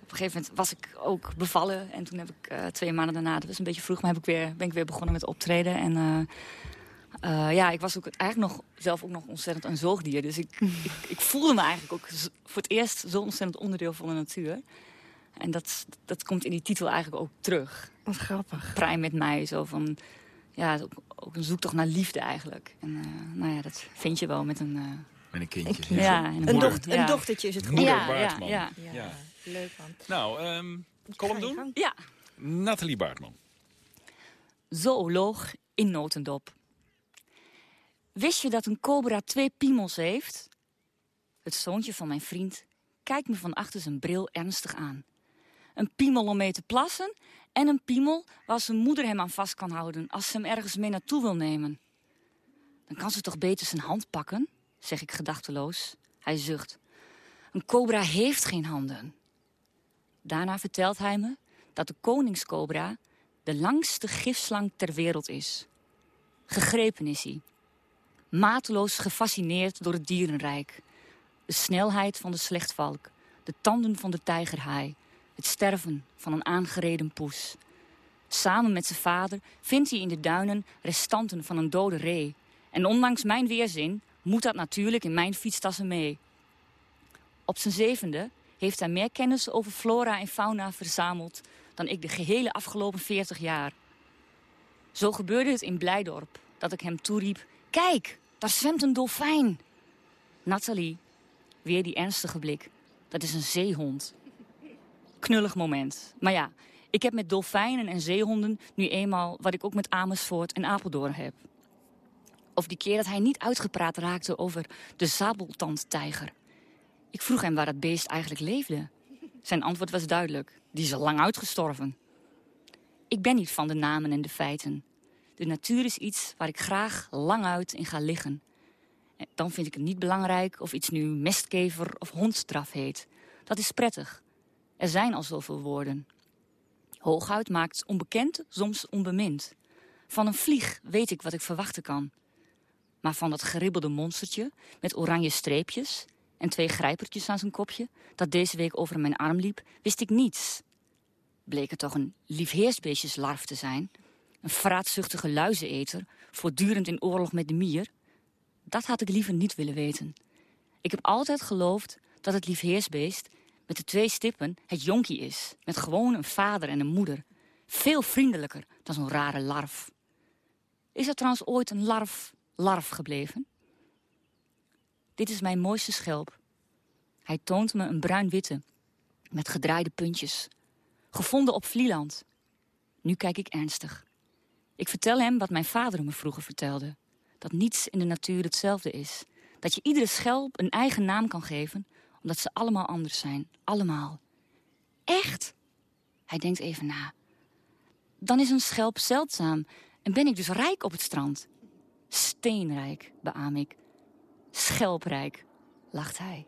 op een gegeven moment was ik ook bevallen. En toen heb ik uh, twee maanden daarna, dat was een beetje vroeg... maar heb ik weer, ben ik weer begonnen met optreden. En uh, uh, ja, ik was ook eigenlijk nog, zelf ook nog ontzettend een zoogdier. Dus ik, ik, ik, voelde me eigenlijk ook voor het eerst zo ontzettend onderdeel van de natuur. En dat, dat komt in die titel eigenlijk ook terug. Wat grappig. Prime met mij, zo van ja, ook een zoektocht naar liefde eigenlijk. En uh, nou ja, dat vind je wel met een... Uh, met een kindje. Een, ja, een, een, een dochtertje is het goed. Ja, ja, ja, ja, Leuk man. Nou, um, column doen? Ja. Nathalie Baartman. Zooloog in notendop. Wist je dat een cobra twee piemels heeft? Het zoontje van mijn vriend kijkt me van achter zijn bril ernstig aan. Een piemel om mee te plassen en een piemel waar zijn moeder hem aan vast kan houden als ze hem ergens mee naartoe wil nemen. Dan kan ze toch beter zijn hand pakken, zeg ik gedachteloos. Hij zucht. Een cobra heeft geen handen. Daarna vertelt hij me dat de koningscobra de langste gifslang ter wereld is. Gegrepen is hij. Mateloos gefascineerd door het dierenrijk. De snelheid van de slechtvalk, de tanden van de tijgerhaai, het sterven van een aangereden poes. Samen met zijn vader vindt hij in de duinen restanten van een dode ree. En ondanks mijn weerzin moet dat natuurlijk in mijn fietstassen mee. Op zijn zevende heeft hij meer kennis over flora en fauna verzameld... dan ik de gehele afgelopen 40 jaar. Zo gebeurde het in Blijdorp, dat ik hem toeriep... Kijk, daar zwemt een dolfijn. Nathalie, weer die ernstige blik. Dat is een zeehond. Knullig moment. Maar ja, ik heb met dolfijnen en zeehonden nu eenmaal... wat ik ook met Amersfoort en Apeldoorn heb. Of die keer dat hij niet uitgepraat raakte over de sabeltandtijger. Ik vroeg hem waar dat beest eigenlijk leefde. Zijn antwoord was duidelijk. Die is lang uitgestorven. Ik ben niet van de namen en de feiten. De natuur is iets waar ik graag lang uit in ga liggen. Dan vind ik het niet belangrijk of iets nu mestkever of hondstraf heet. Dat is prettig. Er zijn al zoveel woorden. Hooguit maakt onbekend soms onbemind. Van een vlieg weet ik wat ik verwachten kan. Maar van dat geribbelde monstertje met oranje streepjes en twee grijpertjes aan zijn kopje... dat deze week over mijn arm liep, wist ik niets. Bleek het toch een liefheersbeestjeslarf te zijn... een vraatzuchtige luizeneter, voortdurend in oorlog met de mier... dat had ik liever niet willen weten. Ik heb altijd geloofd dat het liefheersbeest met de twee stippen het jonkie is... met gewoon een vader en een moeder. Veel vriendelijker dan zo'n rare larf. Is er trouwens ooit een larf larf gebleven? Dit is mijn mooiste schelp. Hij toont me een bruin-witte, met gedraaide puntjes. Gevonden op Vlieland. Nu kijk ik ernstig. Ik vertel hem wat mijn vader me vroeger vertelde. Dat niets in de natuur hetzelfde is. Dat je iedere schelp een eigen naam kan geven, omdat ze allemaal anders zijn. Allemaal. Echt? Hij denkt even na. Dan is een schelp zeldzaam en ben ik dus rijk op het strand. Steenrijk, beaam ik. Schelprijk, lacht hij.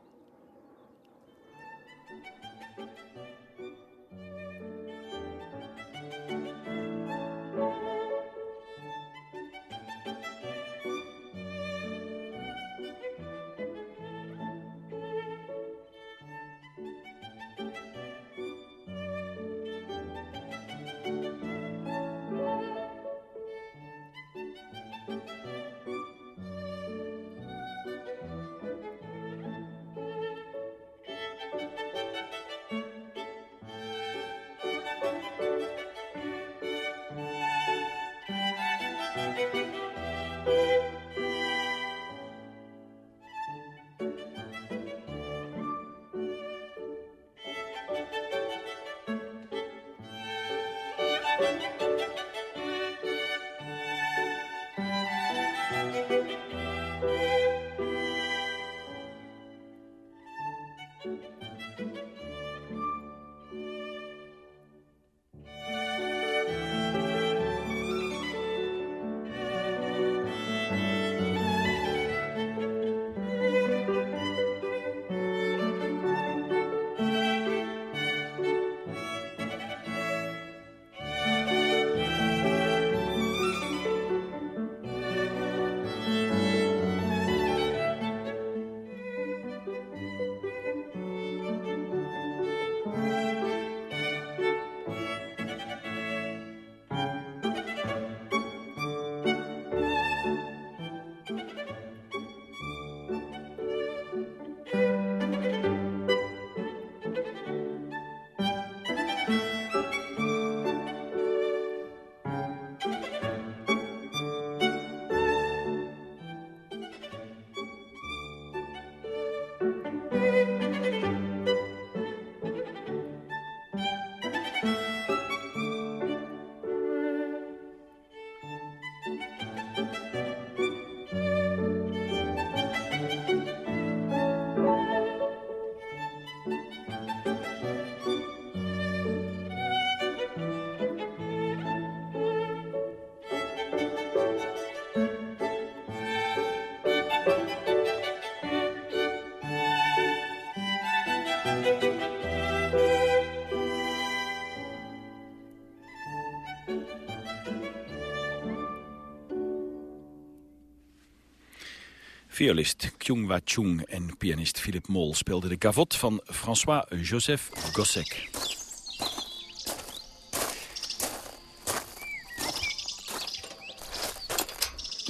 Violist Kyung-Wa Chung en pianist Philip Mol speelden de gavotte van François-Joseph Gossec.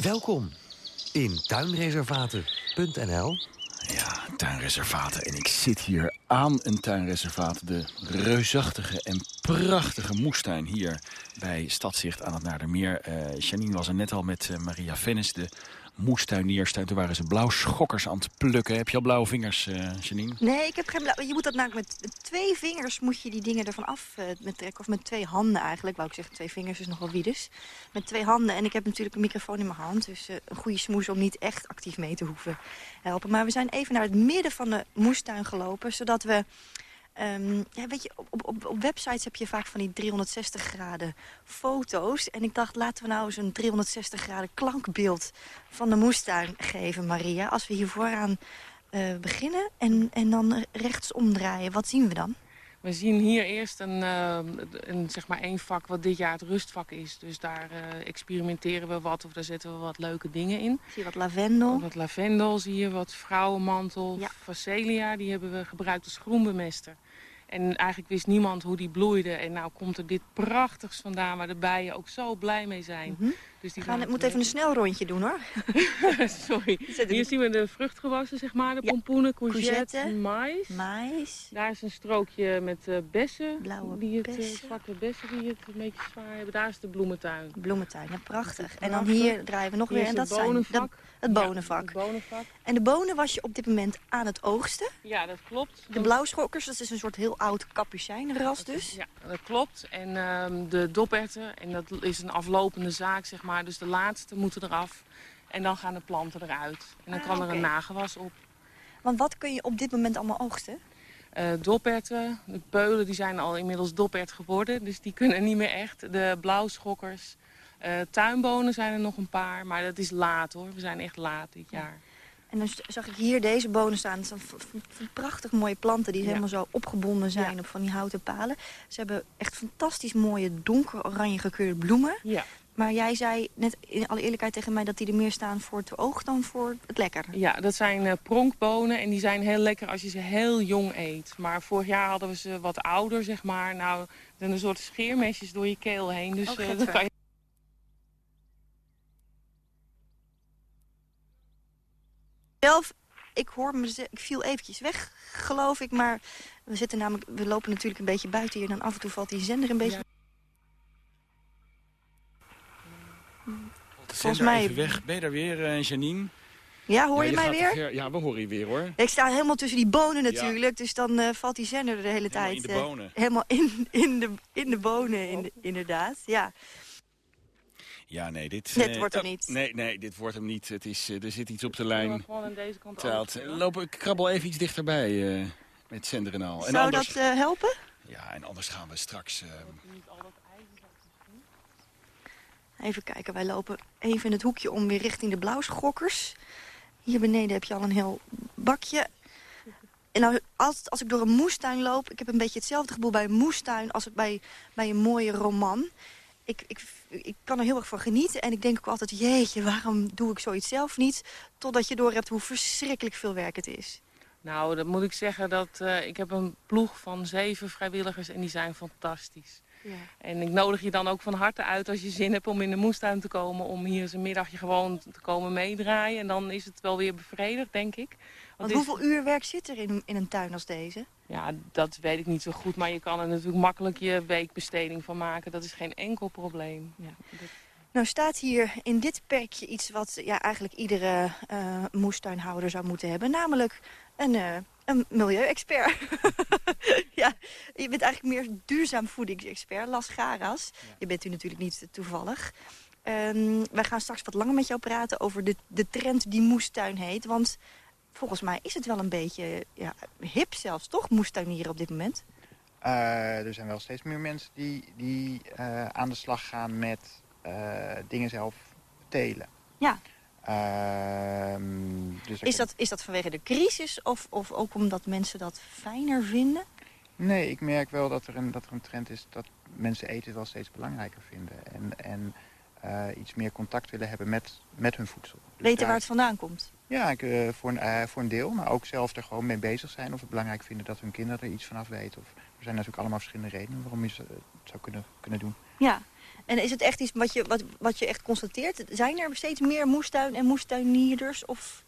Welkom in tuinreservaten.nl. Ja, tuinreservaten. En ik zit hier aan een tuinreservaat. De reusachtige en prachtige moestuin hier bij Stadzicht aan het Naardermeer. Uh, Janine was er net al met Maria Vennis, de moestuiniers. Toen waren ze blauw schokkers aan het plukken. Heb je al blauwe vingers, uh, Janine? Nee, ik heb geen blauw. Je moet dat namelijk met, twee vingers moet je die dingen ervan af uh, met trekken. Of met twee handen eigenlijk. Wou ik zeggen, twee vingers is nogal wie dus. Met twee handen. En ik heb natuurlijk een microfoon in mijn hand. Dus uh, een goede smoes om niet echt actief mee te hoeven helpen. Maar we zijn even naar het midden van de moestuin gelopen. Zodat we Um, ja, weet je, op, op, op, websites heb je vaak van die 360 graden foto's. En ik dacht, laten we nou eens een 360 graden klankbeeld van de moestuin geven, Maria. Als we hier vooraan uh, beginnen en, en dan rechts omdraaien, wat zien we dan? We zien hier eerst een, uh, een, zeg maar één vak wat dit jaar het rustvak is. Dus daar uh, experimenteren we wat of daar zetten we wat leuke dingen in. Zie je wat lavendel? Wat lavendel, zie je wat vrouwenmantel, ja. facelia. Die hebben we gebruikt als groenbemester. En eigenlijk wist niemand hoe die bloeide. En nou komt er dit prachtigs vandaan waar de bijen ook zo blij mee zijn. Mm -hmm. Dus die gaan, gaan moet even een snel rondje doen hoor. Sorry. Hier zien we de vruchtgewassen, zeg maar. De ja. pompoenen, courgette, mais. mais. Daar is een strookje met uh, bessen. Blauwe die het, bessen. Uh, zwarte bessen die het een beetje zwaar hebben. Daar is de bloementuin. Bloementuin, ja, prachtig. En dan hier draaien we nog hier weer. En dat zijn de, het bonenvak. Ja, het bonenvak. En de bonen was je op dit moment aan het oogsten? Ja, dat klopt. De blauwschokkers, dat is een soort heel oud kapucijnenras dus? Ja, dat klopt. En um, de doperten, en dat is een aflopende zaak, zeg maar. Dus de laatste moeten eraf. En dan gaan de planten eruit. En dan ah, kan er okay. een nagewas op. Want wat kun je op dit moment allemaal oogsten? Uh, doperten, de peulen die zijn al inmiddels dopert geworden. Dus die kunnen niet meer echt. De blauwschokkers, uh, tuinbonen zijn er nog een paar. Maar dat is laat hoor. We zijn echt laat dit jaar. En dan zag ik hier deze bonen staan. Het zijn prachtig mooie planten die ja. helemaal zo opgebonden zijn ja. op van die houten palen. Ze hebben echt fantastisch mooie donker oranje gekleurde bloemen. Ja. Maar jij zei net in alle eerlijkheid tegen mij dat die er meer staan voor het oog dan voor het lekker. Ja, dat zijn uh, pronkbonen en die zijn heel lekker als je ze heel jong eet. Maar vorig jaar hadden we ze wat ouder, zeg maar. Nou, dan een soort scheermesjes door je keel heen. Dus oh, uh, dan kan je zelf, ik hoor me, ik viel eventjes weg, geloof ik. Maar we, zitten namelijk, we lopen natuurlijk een beetje buiten hier. En dan af en toe valt die zender een beetje... Ja. Volgens mij... even weg. Ben je daar weer, uh, Janine? Ja, hoor ja, je, je mij weer? Ver... Ja, we horen je weer, hoor. Ik sta helemaal tussen die bonen natuurlijk. Ja. Dus dan uh, valt die zender er de hele helemaal tijd... in de bonen. Uh, helemaal in, in, de, in de bonen, in de, inderdaad. Ja. Ja, nee, dit... Dit uh, wordt hem niet. Uh, nee, nee, dit wordt hem niet. Het is, uh, er zit iets op de lijn. Gewoon aan deze kant. Loop, ik krabbel even iets dichterbij met zender en al. Zou en anders, dat helpen? Ja, en anders gaan we straks... Even kijken, wij lopen even in het hoekje om weer richting de blauwschokkers. Hier beneden heb je al een heel bakje. En nou, als, als ik door een moestuin loop... ik heb een beetje hetzelfde gevoel bij een moestuin... als bij, bij een mooie roman ik, ik, ik kan er heel erg van genieten. En ik denk ook altijd, jeetje, waarom doe ik zoiets zelf niet? Totdat je doorhebt hoe verschrikkelijk veel werk het is. Nou, dan moet ik zeggen dat uh, ik heb een ploeg van zeven vrijwilligers en die zijn fantastisch. Ja. En ik nodig je dan ook van harte uit als je zin hebt om in de moestuin te komen... om hier eens een middagje gewoon te komen meedraaien. En dan is het wel weer bevredigd, denk ik. Want, Want hoeveel is... uur werk zit er in, in een tuin als deze? Ja, dat weet ik niet zo goed. Maar je kan er natuurlijk makkelijk je weekbesteding van maken. Dat is geen enkel probleem. Ja, dat... Nou staat hier in dit perkje iets wat ja, eigenlijk iedere uh, moestuinhouder zou moeten hebben. Namelijk een, uh, een milieuexpert. ja, je bent eigenlijk meer duurzaam voedingsexpert, Las Garas. Ja. Je bent u natuurlijk niet toevallig. Um, wij gaan straks wat langer met jou praten over de, de trend die moestuin heet. Want volgens mij is het wel een beetje ja, hip zelfs, toch? Moestuinieren op dit moment. Uh, er zijn wel steeds meer mensen die, die uh, aan de slag gaan met uh, dingen zelf telen. Ja. Ehm, dus is, dat, is dat vanwege de crisis of, of ook omdat mensen dat fijner vinden? Nee, ik merk wel dat er een, dat er een trend is dat mensen eten wel steeds belangrijker vinden. En, en uh, iets meer contact willen hebben met, met hun voedsel. Dus Weten daar, waar het vandaan komt? Ja, ik, uh, voor, een, uh, voor een deel. Maar ook zelf er gewoon mee bezig zijn. Of het belangrijk vinden dat hun kinderen er iets vanaf weten. Of, er zijn natuurlijk allemaal verschillende redenen waarom je het zou kunnen, kunnen doen. Ja, en is het echt iets wat je, wat, wat je echt constateert? Zijn er steeds meer moestuin- en moestuinierders? Of...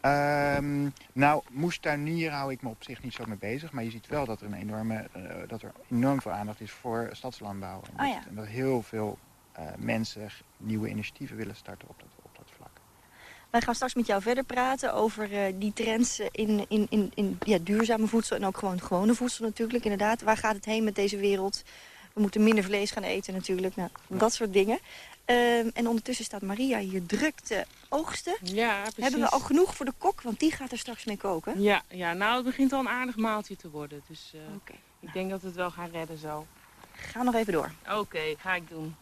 Ehm, nou, moestuinieren hou ik me op zich niet zo mee bezig. Maar je ziet wel dat er, een enorme, uh, dat er enorm veel aandacht is voor stadslandbouw. En, ja. dat, en dat heel veel uh, mensen nieuwe initiatieven willen starten op dat, op dat vlak. Wij gaan straks met jou verder praten over uh, die trends in, in, in, in ja, duurzame voedsel... en ook gewoon gewone voedsel natuurlijk, inderdaad. Waar gaat het heen met deze wereld? We moeten minder vlees gaan eten natuurlijk, nou, dat soort dingen. Um, en ondertussen staat Maria hier druk te oogsten. Ja, precies. Hebben we al genoeg voor de kok? Want die gaat er straks mee koken. Ja, ja nou het begint al een aardig maaltje te worden. Dus uh, okay, ik nou. denk dat we het wel gaan redden zo. Ga nog even door. Oké, okay, ga ik doen.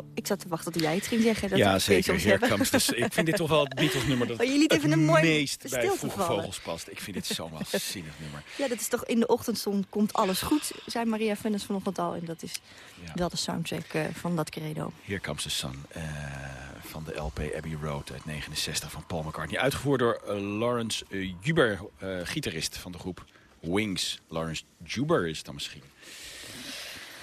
Oh, ik zat te wachten tot jij het ging zeggen. Dat ja, zeker. Here comes dus, ik vind dit toch wel het Beatles-nummer dat oh, je liet even het een mooi meest bij Vroege. Vogels past. Ik vind dit zo'n waanzinnig nummer. Ja, dat is toch in de ochtendzon komt alles goed, zei Maria Vennis vanochtend al. En dat is Ja. wel de soundtrack eh, van dat credo. Here Comes the Sun eh, van de LP Abbey Road uit 69 van Paul McCartney. Uitgevoerd door eh, Lawrence Juber, gitarist van de groep Wings. Lawrence Juber is het dan misschien.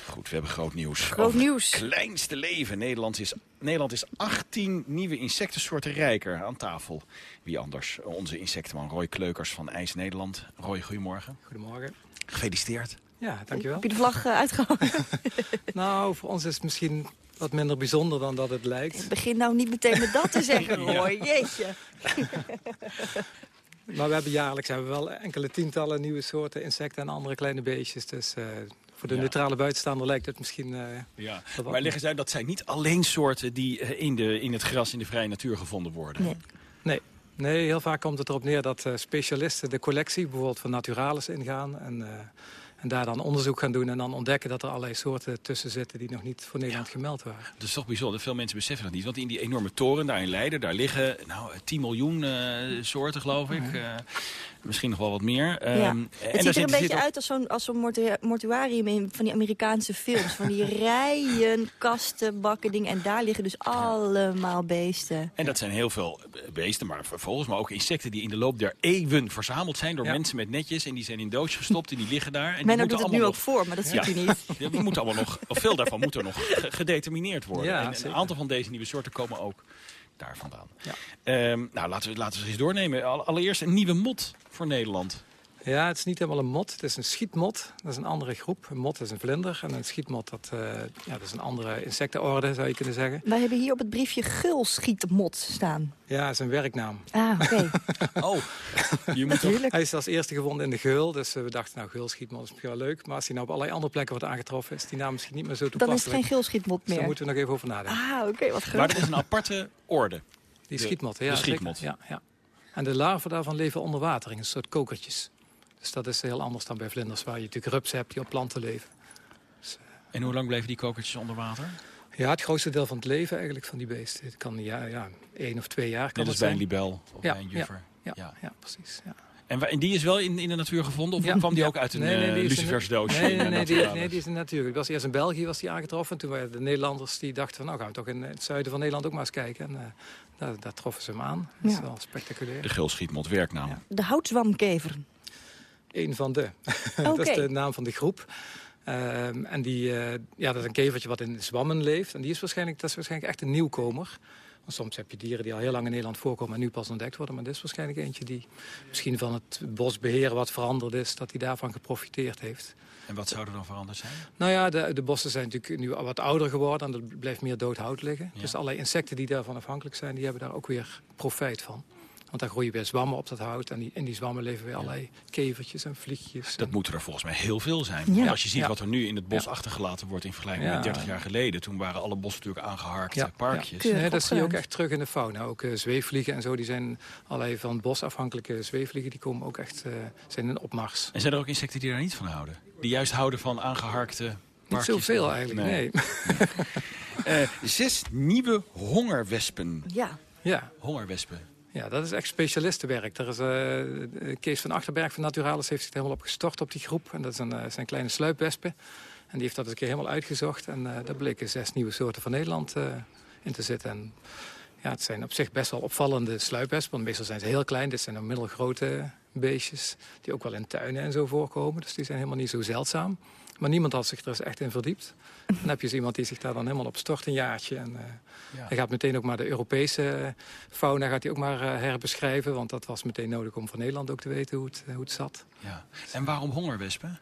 Goed, we hebben groot nieuws. Groot Over nieuws. Het kleinste leven. Nederland is, Nederland is 18 nieuwe insectensoorten rijker aan tafel. Wie anders? Onze insectenman Roy Kleukers van IJs Nederland. Roy, goedemorgen. Goedemorgen. Gefeliciteerd. Ja, dankjewel. Heb je de vlag uh, uitgehangen? nou, voor ons is het misschien wat minder bijzonder dan dat het lijkt. Begin nou niet meteen met dat te zeggen, Ja. Roy. Jeetje. Maar we hebben jaarlijks hebben we wel enkele tientallen nieuwe soorten insecten en andere kleine beestjes. Dus eh, voor de Ja. neutrale buitenstaander lijkt het misschien... eh, Ja, wat maar leg eens uit, dat zijn niet alleen soorten die eh, in, de, in het gras in de vrije natuur gevonden worden. Nee. Nee. nee, heel vaak komt het erop neer dat eh, specialisten de collectie bijvoorbeeld van naturalis ingaan. En, eh, en daar dan onderzoek gaan doen en dan ontdekken dat er allerlei soorten tussen zitten die nog niet voor Nederland gemeld waren. Dat is toch bijzonder. Veel mensen beseffen dat niet. Want in die enorme toren daar in Leiden, daar liggen nou, 10 miljoen eh, soorten, geloof ik. Misschien nog wel wat meer. Ja. Ehm, en Het ziet er een zit beetje uit als zo'n als zo'n mortu- mortuarium in van die Amerikaanse films. Van die rijen, kasten, bakken, dingen. En daar liggen dus allemaal beesten. En dat zijn heel veel beesten, maar vervolgens, maar ook insecten die in de loop der eeuwen verzameld zijn door Ja. mensen met netjes. En die zijn in doosjes gestopt en die liggen daar. En die Menno moeten doet het nu allemaal ook voor, maar dat ziet u niet. Ja, die moeten allemaal nog, of veel daarvan moeten nog ge- gedetermineerd worden. Ja, en een aantal van deze nieuwe soorten komen ook daar vandaan. Ja. Ehm, nou, laten we, laten we eens doornemen. Al- Allereerst een nieuwe mot voor Nederland. Ja, het is niet helemaal een mot. Het is een schietmot. Dat is een andere groep. Een mot is een vlinder. En een schietmot, dat, uh, ja, dat is een andere insectenorde, zou je kunnen zeggen. Wij hebben hier op het briefje gulschietmot staan. Ja, dat is een werknaam. Ah, oké. oh, je moet toch... Hij is als eerste gevonden in de geul. Dus uh, we dachten, nou, gulschietmot is misschien wel leuk. Maar als hij nou op allerlei andere plekken wordt aangetroffen... is die naam misschien niet meer zo toepasselijk. Dan is het geen gulschietmot meer. Dus daar moeten we nog even over nadenken. Ah, oké, okay, wat grappig. Maar het is een aparte orde. Die schietmot, ja. De schietmot. Ja, ja. En de larven daarvan leven onder water in een soort kokertjes. Dus dat is heel anders dan bij vlinders, waar je natuurlijk rupsen hebt die op planten leven. Dus, en hoe lang bleven die kokertjes onder water? Ja, het grootste deel van het leven eigenlijk van die beesten. Het kan ja, ja, één of twee jaar kan Net als bij een libel of ja, bij een juffer. Ja, ja, ja. precies. Ja. En, en die is wel in, in de natuur gevonden? Of ja, kwam die ook uit een nee, nee, uh, lucifersdoosje? Nee, nee, nee, die, nee, die is in de natuur. was eerst in België was die aangetroffen. En toen waren de Nederlanders die dachten van... nou gaan we toch in het zuiden van Nederland ook maar eens kijken. En uh, daar, daar, troffen ze hem aan. Dat is wel spectaculair. De gulschietmot werknaam. De houtzwamkever. Een van de. Okay. dat is de naam van de groep. Um, en die, uh, ja, dat is een kevertje wat in zwammen leeft. En die is waarschijnlijk, dat is waarschijnlijk echt een nieuwkomer. Want soms heb je dieren die al heel lang in Nederland voorkomen en nu pas ontdekt worden. Maar dit is waarschijnlijk eentje die misschien van het bosbeheer wat veranderd is, dat hij daarvan geprofiteerd heeft. En wat zou er dan veranderd zijn? Nou ja, de, de bossen zijn natuurlijk nu wat ouder geworden en er blijft meer dood hout liggen. Ja. Dus allerlei insecten die daarvan afhankelijk zijn, die hebben daar ook weer profijt van. Want daar groeien weer zwammen op dat hout. En die, in die zwammen leven weer allerlei kevertjes en vliegjes. Dat en... moeten er volgens mij heel veel zijn. Ja. Als je ziet ja. wat er nu in het bos achtergelaten wordt... in vergelijking met 30 jaar geleden. Toen waren alle bossen natuurlijk aangeharkte parkjes. Nee, dat zie je ook echt terug in de fauna. Ook uh, zweefvliegen en zo. Die zijn allerlei van bos afhankelijke zweefvliegen. Die komen ook echt, uh, zijn in opmars. En zijn er ook insecten die daar niet van houden? Die juist houden van aangeharkte parkjes? Niet zoveel eigenlijk, nee. nee. uh, zes nieuwe hongerwespen. Ja. Ja. Hongerwespen. Ja, dat is echt specialistenwerk. Er is, uh, Kees van Achterberg van Naturalis heeft zich helemaal op gestort op die groep. En dat zijn, uh, zijn kleine sluipwespen. En die heeft dat eens een keer helemaal uitgezocht. En daar bleken zes nieuwe soorten van Nederland in te zitten. En, ja, het zijn op zich best wel opvallende sluipwespen. Want meestal zijn ze heel klein. Dit zijn middelgrote beestjes. Die ook wel in tuinen en zo voorkomen. Dus die zijn helemaal niet zo zeldzaam. Maar niemand had zich er eens echt in verdiept. Dan heb je eens iemand die zich daar dan helemaal op stort een jaartje. En, uh, ja. Hij gaat meteen ook maar de Europese fauna gaat hij ook maar uh, herbeschrijven. Want dat was meteen nodig om van Nederland ook te weten hoe het, hoe het zat. Ja. En waarom hongerwespen?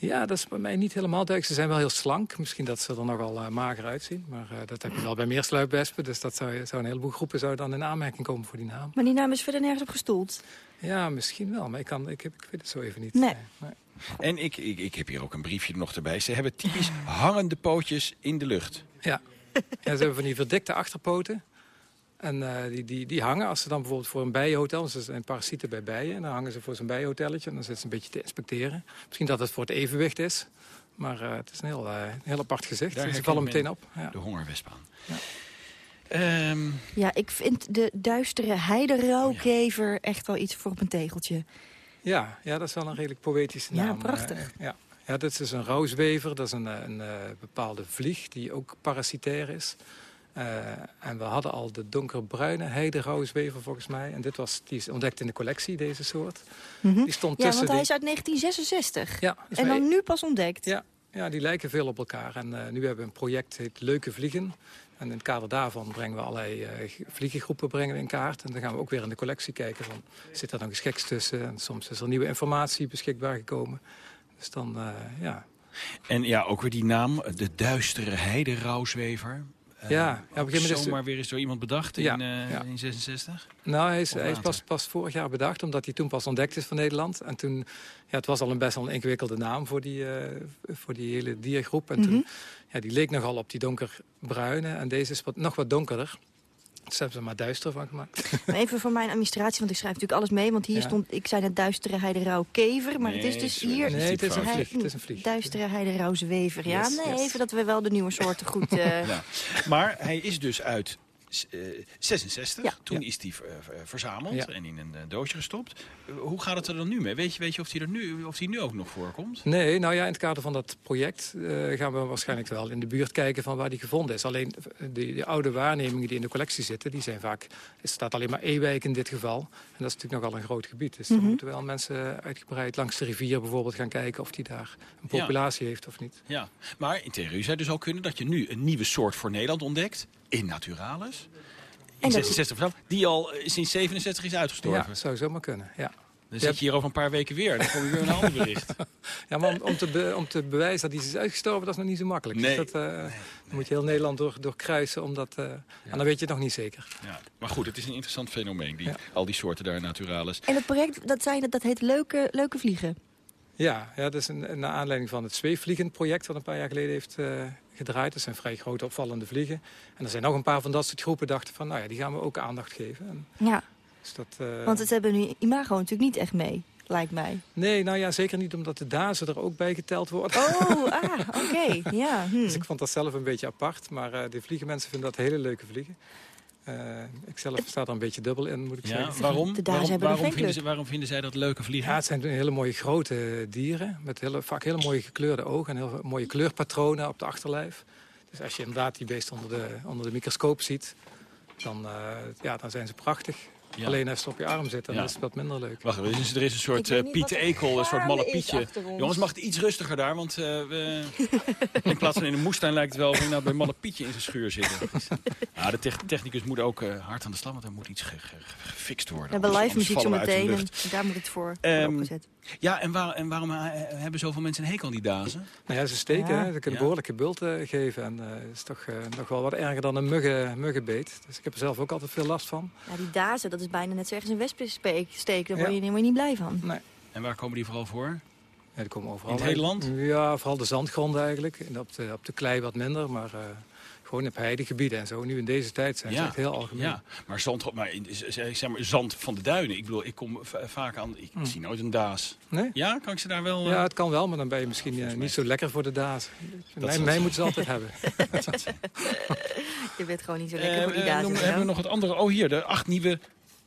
Ja, dat is bij mij niet helemaal duidelijk. Ze zijn wel heel slank. Misschien dat ze er nogal uh, mager uitzien. Maar uh, dat heb je wel bij meer sluipwespen. Dus dat zou, zou een heleboel groepen zou dan in aanmerking komen voor die naam. Maar die naam is verder nergens op gestoeld? Ja, misschien wel. Maar ik, kan, ik, heb, ik weet het zo even niet. Nee. nee. En ik, ik, ik heb hier ook een briefje nog erbij. Ze hebben typisch hangende pootjes in de lucht. Ja, ja ze hebben van die verdikte achterpoten. En uh, die, die, die hangen als ze dan bijvoorbeeld voor een bijenhotel... ze zijn parasieten bij bijen, en dan hangen ze voor zo'n bijenhotelletje... en dan zitten ze een beetje te inspecteren. Misschien dat het voor het evenwicht is. Maar uh, het is een heel, uh, heel apart gezicht. Daar ze vallen meteen op. Ja. De hongerwesp aan. Ja. Um... ja, ik vind de duistere heiderouwkever echt wel iets voor op een tegeltje. Ja, ja, dat is wel een redelijk poëtische naam. Ja, prachtig. ja. ja, dit is dus een rooswever. Dat is een, een, een bepaalde vlieg die ook parasitair is. Uh, en we hadden al de donkerbruine heiderooswever volgens mij. En dit was, die is ontdekt in de collectie, deze soort. Mm -hmm. die stond ja, tussen want hij die... is uit 1966. Ja, en dan nu pas ontdekt. Ja, ja, die lijken veel op elkaar. En uh, nu hebben we een project, heet Leuke Vliegen. En in het kader daarvan brengen we allerlei uh, vliegengroepen brengen in kaart. En dan gaan we ook weer in de collectie kijken van, zit er dan eens tussen? En soms is er nieuwe informatie beschikbaar gekomen. Dus dan, uh, ja. En ja, ook weer die naam, de duistere heiderouwswever. Uh, ja, op een gegeven moment zomaar weer eens door iemand bedacht in, ja, uh, ja. in 66? Nou, hij is, hij is pas, pas vorig jaar bedacht, omdat hij toen pas ontdekt is van Nederland. En toen, ja, het was al een best wel een ingewikkelde naam voor die, uh, voor die hele diergroep. En mm -hmm. toen, ja, die leek nogal op die donkerbruine. En deze is wat, nog wat donkerder. Dus hebben ze er maar duister van gemaakt. Maar even voor mijn administratie, want ik schrijf natuurlijk alles mee. Want hier ja. stond, ik zei net duistere heiderauw kever. Maar nee, het is dus hier... Nee, het is een vlieg. Het is een vlieg. Duistere. Ja, yes, nee, yes. even dat we wel de nieuwe soorten goed... Uh... ja. Maar hij is dus uit 66. Ja. Toen ja. is die uh, verzameld ja. en in een doosje gestopt. hoe gaat het er dan nu mee? Weet je, weet je of die er nu, of die nu ook nog voorkomt? Nee, nou ja, in het kader van dat project gaan we waarschijnlijk wel in de buurt kijken van waar die gevonden is. Alleen die, die, oude waarnemingen die in de collectie zitten, die zijn vaak, het staat alleen maar Ewijk in dit geval. En dat is natuurlijk nogal een groot gebied. Dus mm -hmm. dan moeten wel mensen uitgebreid langs de rivier bijvoorbeeld gaan kijken of die daar een populatie heeft of niet. Ja, maar in theorie zou dus ook kunnen dat je nu een nieuwe soort voor Nederland ontdekt in Naturalis. In 66 die al sinds 67 is uitgestorven. Ja, zou zomaar kunnen, ja. Dan zit je hier over een paar weken weer. Dan kom je weer een ander bericht. ja, maar om, om, te om te bewijzen dat hij is uitgestorven, dat is nog niet zo makkelijk. Nee. Dus dat, uh, Dan moet je heel Nederland door, doorkruisen. Omdat, uh, En dan weet je het nog niet zeker. Ja. Maar goed, het is een interessant fenomeen. Die, Al die soorten daar naturalis. En het project, dat, zijn, dat heet Leuke, Leuke Vliegen. Ja, ja, dat is een, naar aanleiding van het zweefvliegenproject... wat een paar jaar geleden heeft uh, gedraaid. Dat zijn vrij grote opvallende vliegen. En er zijn nog een paar van dat soort groepen dachten van... nou ja, die gaan we ook aandacht geven. En ja. Dus dat, uh... Want het hebben nu imago natuurlijk niet echt mee, lijkt mij. Nee, nou ja, zeker niet omdat de dazen er ook bij geteld worden. Oh, ah, oké. Okay. Ja. Hm. Dus ik vond dat zelf een beetje apart. Maar uh, de vliegenmensen vinden dat hele leuke vliegen. Uh, ik zelf sta er een beetje dubbel in, moet ik ja, zeggen. Waarom? Waarom, waarom, vinden ze, waarom, vinden zij dat leuke vliegen? Ja, het zijn hele mooie grote dieren. Met hele, vaak hele mooie gekleurde ogen en heel mooie kleurpatronen op de achterlijf. Dus als je inderdaad die beesten onder de, onder de microscoop ziet... dan, uh, ja, dan zijn ze prachtig. Ja. Alleen ze op je arm zitten, dan ja. is het wat minder leuk. Wacht, er is, er is een soort uh, Piet Ekel, een soort malle Pietje. Jongens, mag het iets rustiger daar? Want uh, we, in plaats van in een moestuin lijkt het wel of we nou bij malle Pietje in zijn schuur zitten. ja, de te technicus moet ook uh, hard aan de slag, want er moet iets ge ge gefixt worden. We hebben live muziek zo meteen en daar moet het voor um, opgezet. Ja, en, waar, en waarom hebben zoveel mensen een hekel aan die dazen? Nou ja, ze steken, ja. ze kunnen behoorlijke bulten geven. En het is toch nog wel wat erger dan een muggen, muggenbeet. Dus ik heb er zelf ook altijd veel last van. Ja, die dazen, dat is bijna net zo ergens een wesp steken. Daar word je helemaal niet blij van. Nee. En waar komen die vooral voor? Ja, die komen overal. In het hele land? Ja, vooral de zandgronden eigenlijk. En op, de, op de klei wat minder, maar... Uh, gewoon op heidegebieden en zo. Nu in deze tijd zijn ja, ze echt heel algemeen. Ja, maar zand, maar, zeg maar zand van de duinen. Ik bedoel, ik kom vaak aan... Ik hm. zie nooit een daas. Nee? Ja, kan ik ze daar wel... Uh... Ja, het kan wel, maar dan ben je misschien uh, niet zo lekker voor de daas. Mij, mij moeten ze altijd hebben. je bent gewoon niet zo lekker voor die daas. hebben we nog het andere? Oh, hier, de acht nieuwe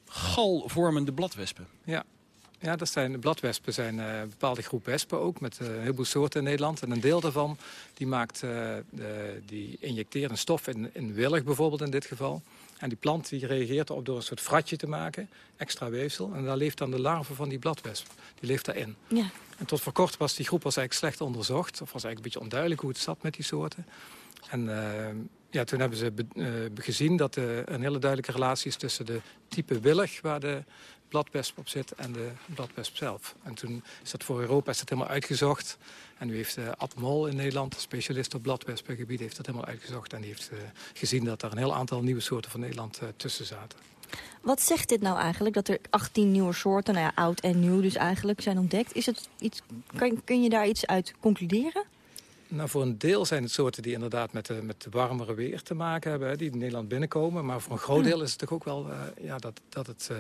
galvormende bladwespen. Ja. Ja, dat zijn, bladwespen zijn uh, een bepaalde groep wespen ook, met uh, een heleboel soorten in Nederland. En een deel daarvan die, maakt, uh, de, die injecteert een stof in, in willig bijvoorbeeld in dit geval. En die plant die reageert erop door een soort fratje te maken, extra weefsel. En daar leeft dan de larve van die bladwesp, die leeft daarin. Ja. En tot voor kort was die groep was eigenlijk slecht onderzocht. Of was eigenlijk een beetje onduidelijk hoe het zat met die soorten. En ja, toen hebben ze gezien dat er een hele duidelijke relatie is tussen de type willig, waar de bladwesp op zit en de bladwesp zelf. En toen is dat voor Europa is dat helemaal uitgezocht. En nu heeft uh, Ad Mol in Nederland, specialist op bladwespengebied, heeft dat helemaal uitgezocht. En die heeft uh, gezien dat er een heel aantal nieuwe soorten van Nederland uh, tussen zaten. Wat zegt dit nou eigenlijk, dat er 18 nieuwe soorten, nou ja, oud en nieuw dus eigenlijk, zijn ontdekt? Is het iets, kan, kun je daar iets uit concluderen? Nou, voor een deel zijn het soorten die inderdaad met de, met de warmere weer te maken hebben, hè, die in Nederland binnenkomen. Maar voor een groot deel is het toch ook wel ja, dat, dat het... Uh,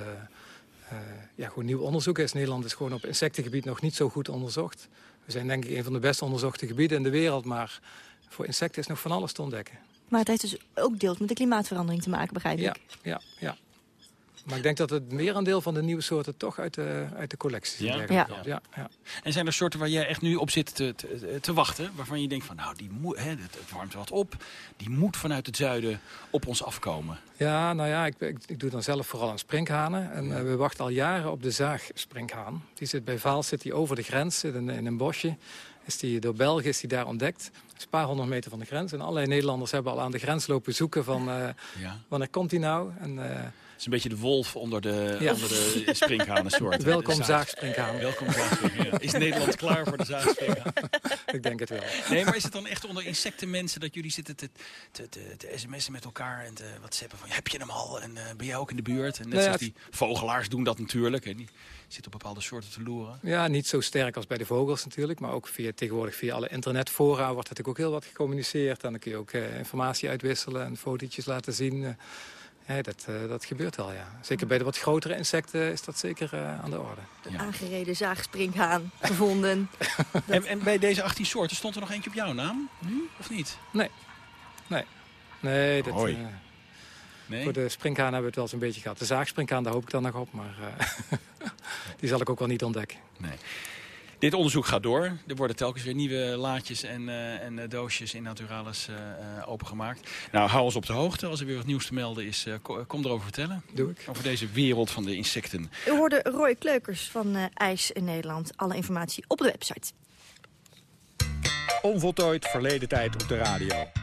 ja, gewoon nieuw onderzoek is. Nederland is gewoon op insectengebied nog niet zo goed onderzocht. We zijn denk ik een van de best onderzochte gebieden in de wereld, maar voor insecten is nog van alles te ontdekken. Maar het heeft dus ook deels met de klimaatverandering te maken, begrijp ik? Ja, ja, ja. Maar ik denk dat het merendeel van de nieuwe soorten toch uit de, uit de collectie ja? Ja. Ja. Ja, En zijn er soorten waar jij echt nu op zit te, te, te wachten? Waarvan je denkt van nou, die moet, hè, het, het warmt wat op. Die moet vanuit het zuiden op ons afkomen. Ja, nou ja, ik, ik, ik doe dan zelf vooral aan sprinkhanen. En uh, we wachten al jaren op de zaagsprinkhaan. Die zit bij Vaals, zit die over de grens, zit in, in een bosje. Is die, door België is die daar ontdekt. Dat is een paar honderd meter van de grens. En allerlei Nederlanders hebben al aan de grens lopen zoeken van... Uh, ja. wanneer komt die nou? En, uh, het is een beetje de wolf onder de, ja. onder de sprinkhanensoort. Welkom zaag. zaagsprinkhaan. Welkom. Ja. Is Nederland klaar voor de zaagsprinkhaan? Ik denk het wel. Nee, maar is het dan echt onder insectenmensen dat jullie zitten te, te, te, te sms'en met elkaar en te whatsappen van heb je hem al en uh, ben jij ook in de buurt? En net nou ja, zoals die vogelaars doen dat natuurlijk. En die zitten op bepaalde soorten te loeren. Ja, niet zo sterk als bij de vogels natuurlijk. Maar ook via, tegenwoordig via alle internetfora wordt natuurlijk ook heel wat gecommuniceerd. En dan kun je ook uh, informatie uitwisselen en fotootjes laten zien. Ja, dat, uh, dat gebeurt wel, ja. Zeker bij de wat grotere insecten is dat zeker uh, aan de orde. Een ja. aangereden zaagspringhaan gevonden. en, en, bij deze 18 soorten stond er nog eentje op jouw naam? Nu? Of niet? Nee. Nee. Nee, dat... Uh, nee? Voor de springhaan hebben we het wel eens een beetje gehad. De zaagspringhaan, daar hoop ik dan nog op. Maar die zal ik ook wel niet ontdekken. Nee. Dit onderzoek gaat door. Er worden telkens weer nieuwe laadjes en, uh, en uh, doosjes in Naturalis uh, opengemaakt. Nou, hou ons op de hoogte. Als er weer wat nieuws te melden is, kom erover vertellen. Doe ik. Over deze wereld van de insecten. U hoorde Roy Kleukers van IJs in Nederland. Alle informatie op de website. Onvoltooid verleden tijd op de radio.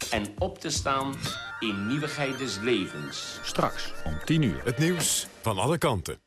en op te staan in nieuwigheid des levens. Straks om 10 uur. Het nieuws van alle kanten.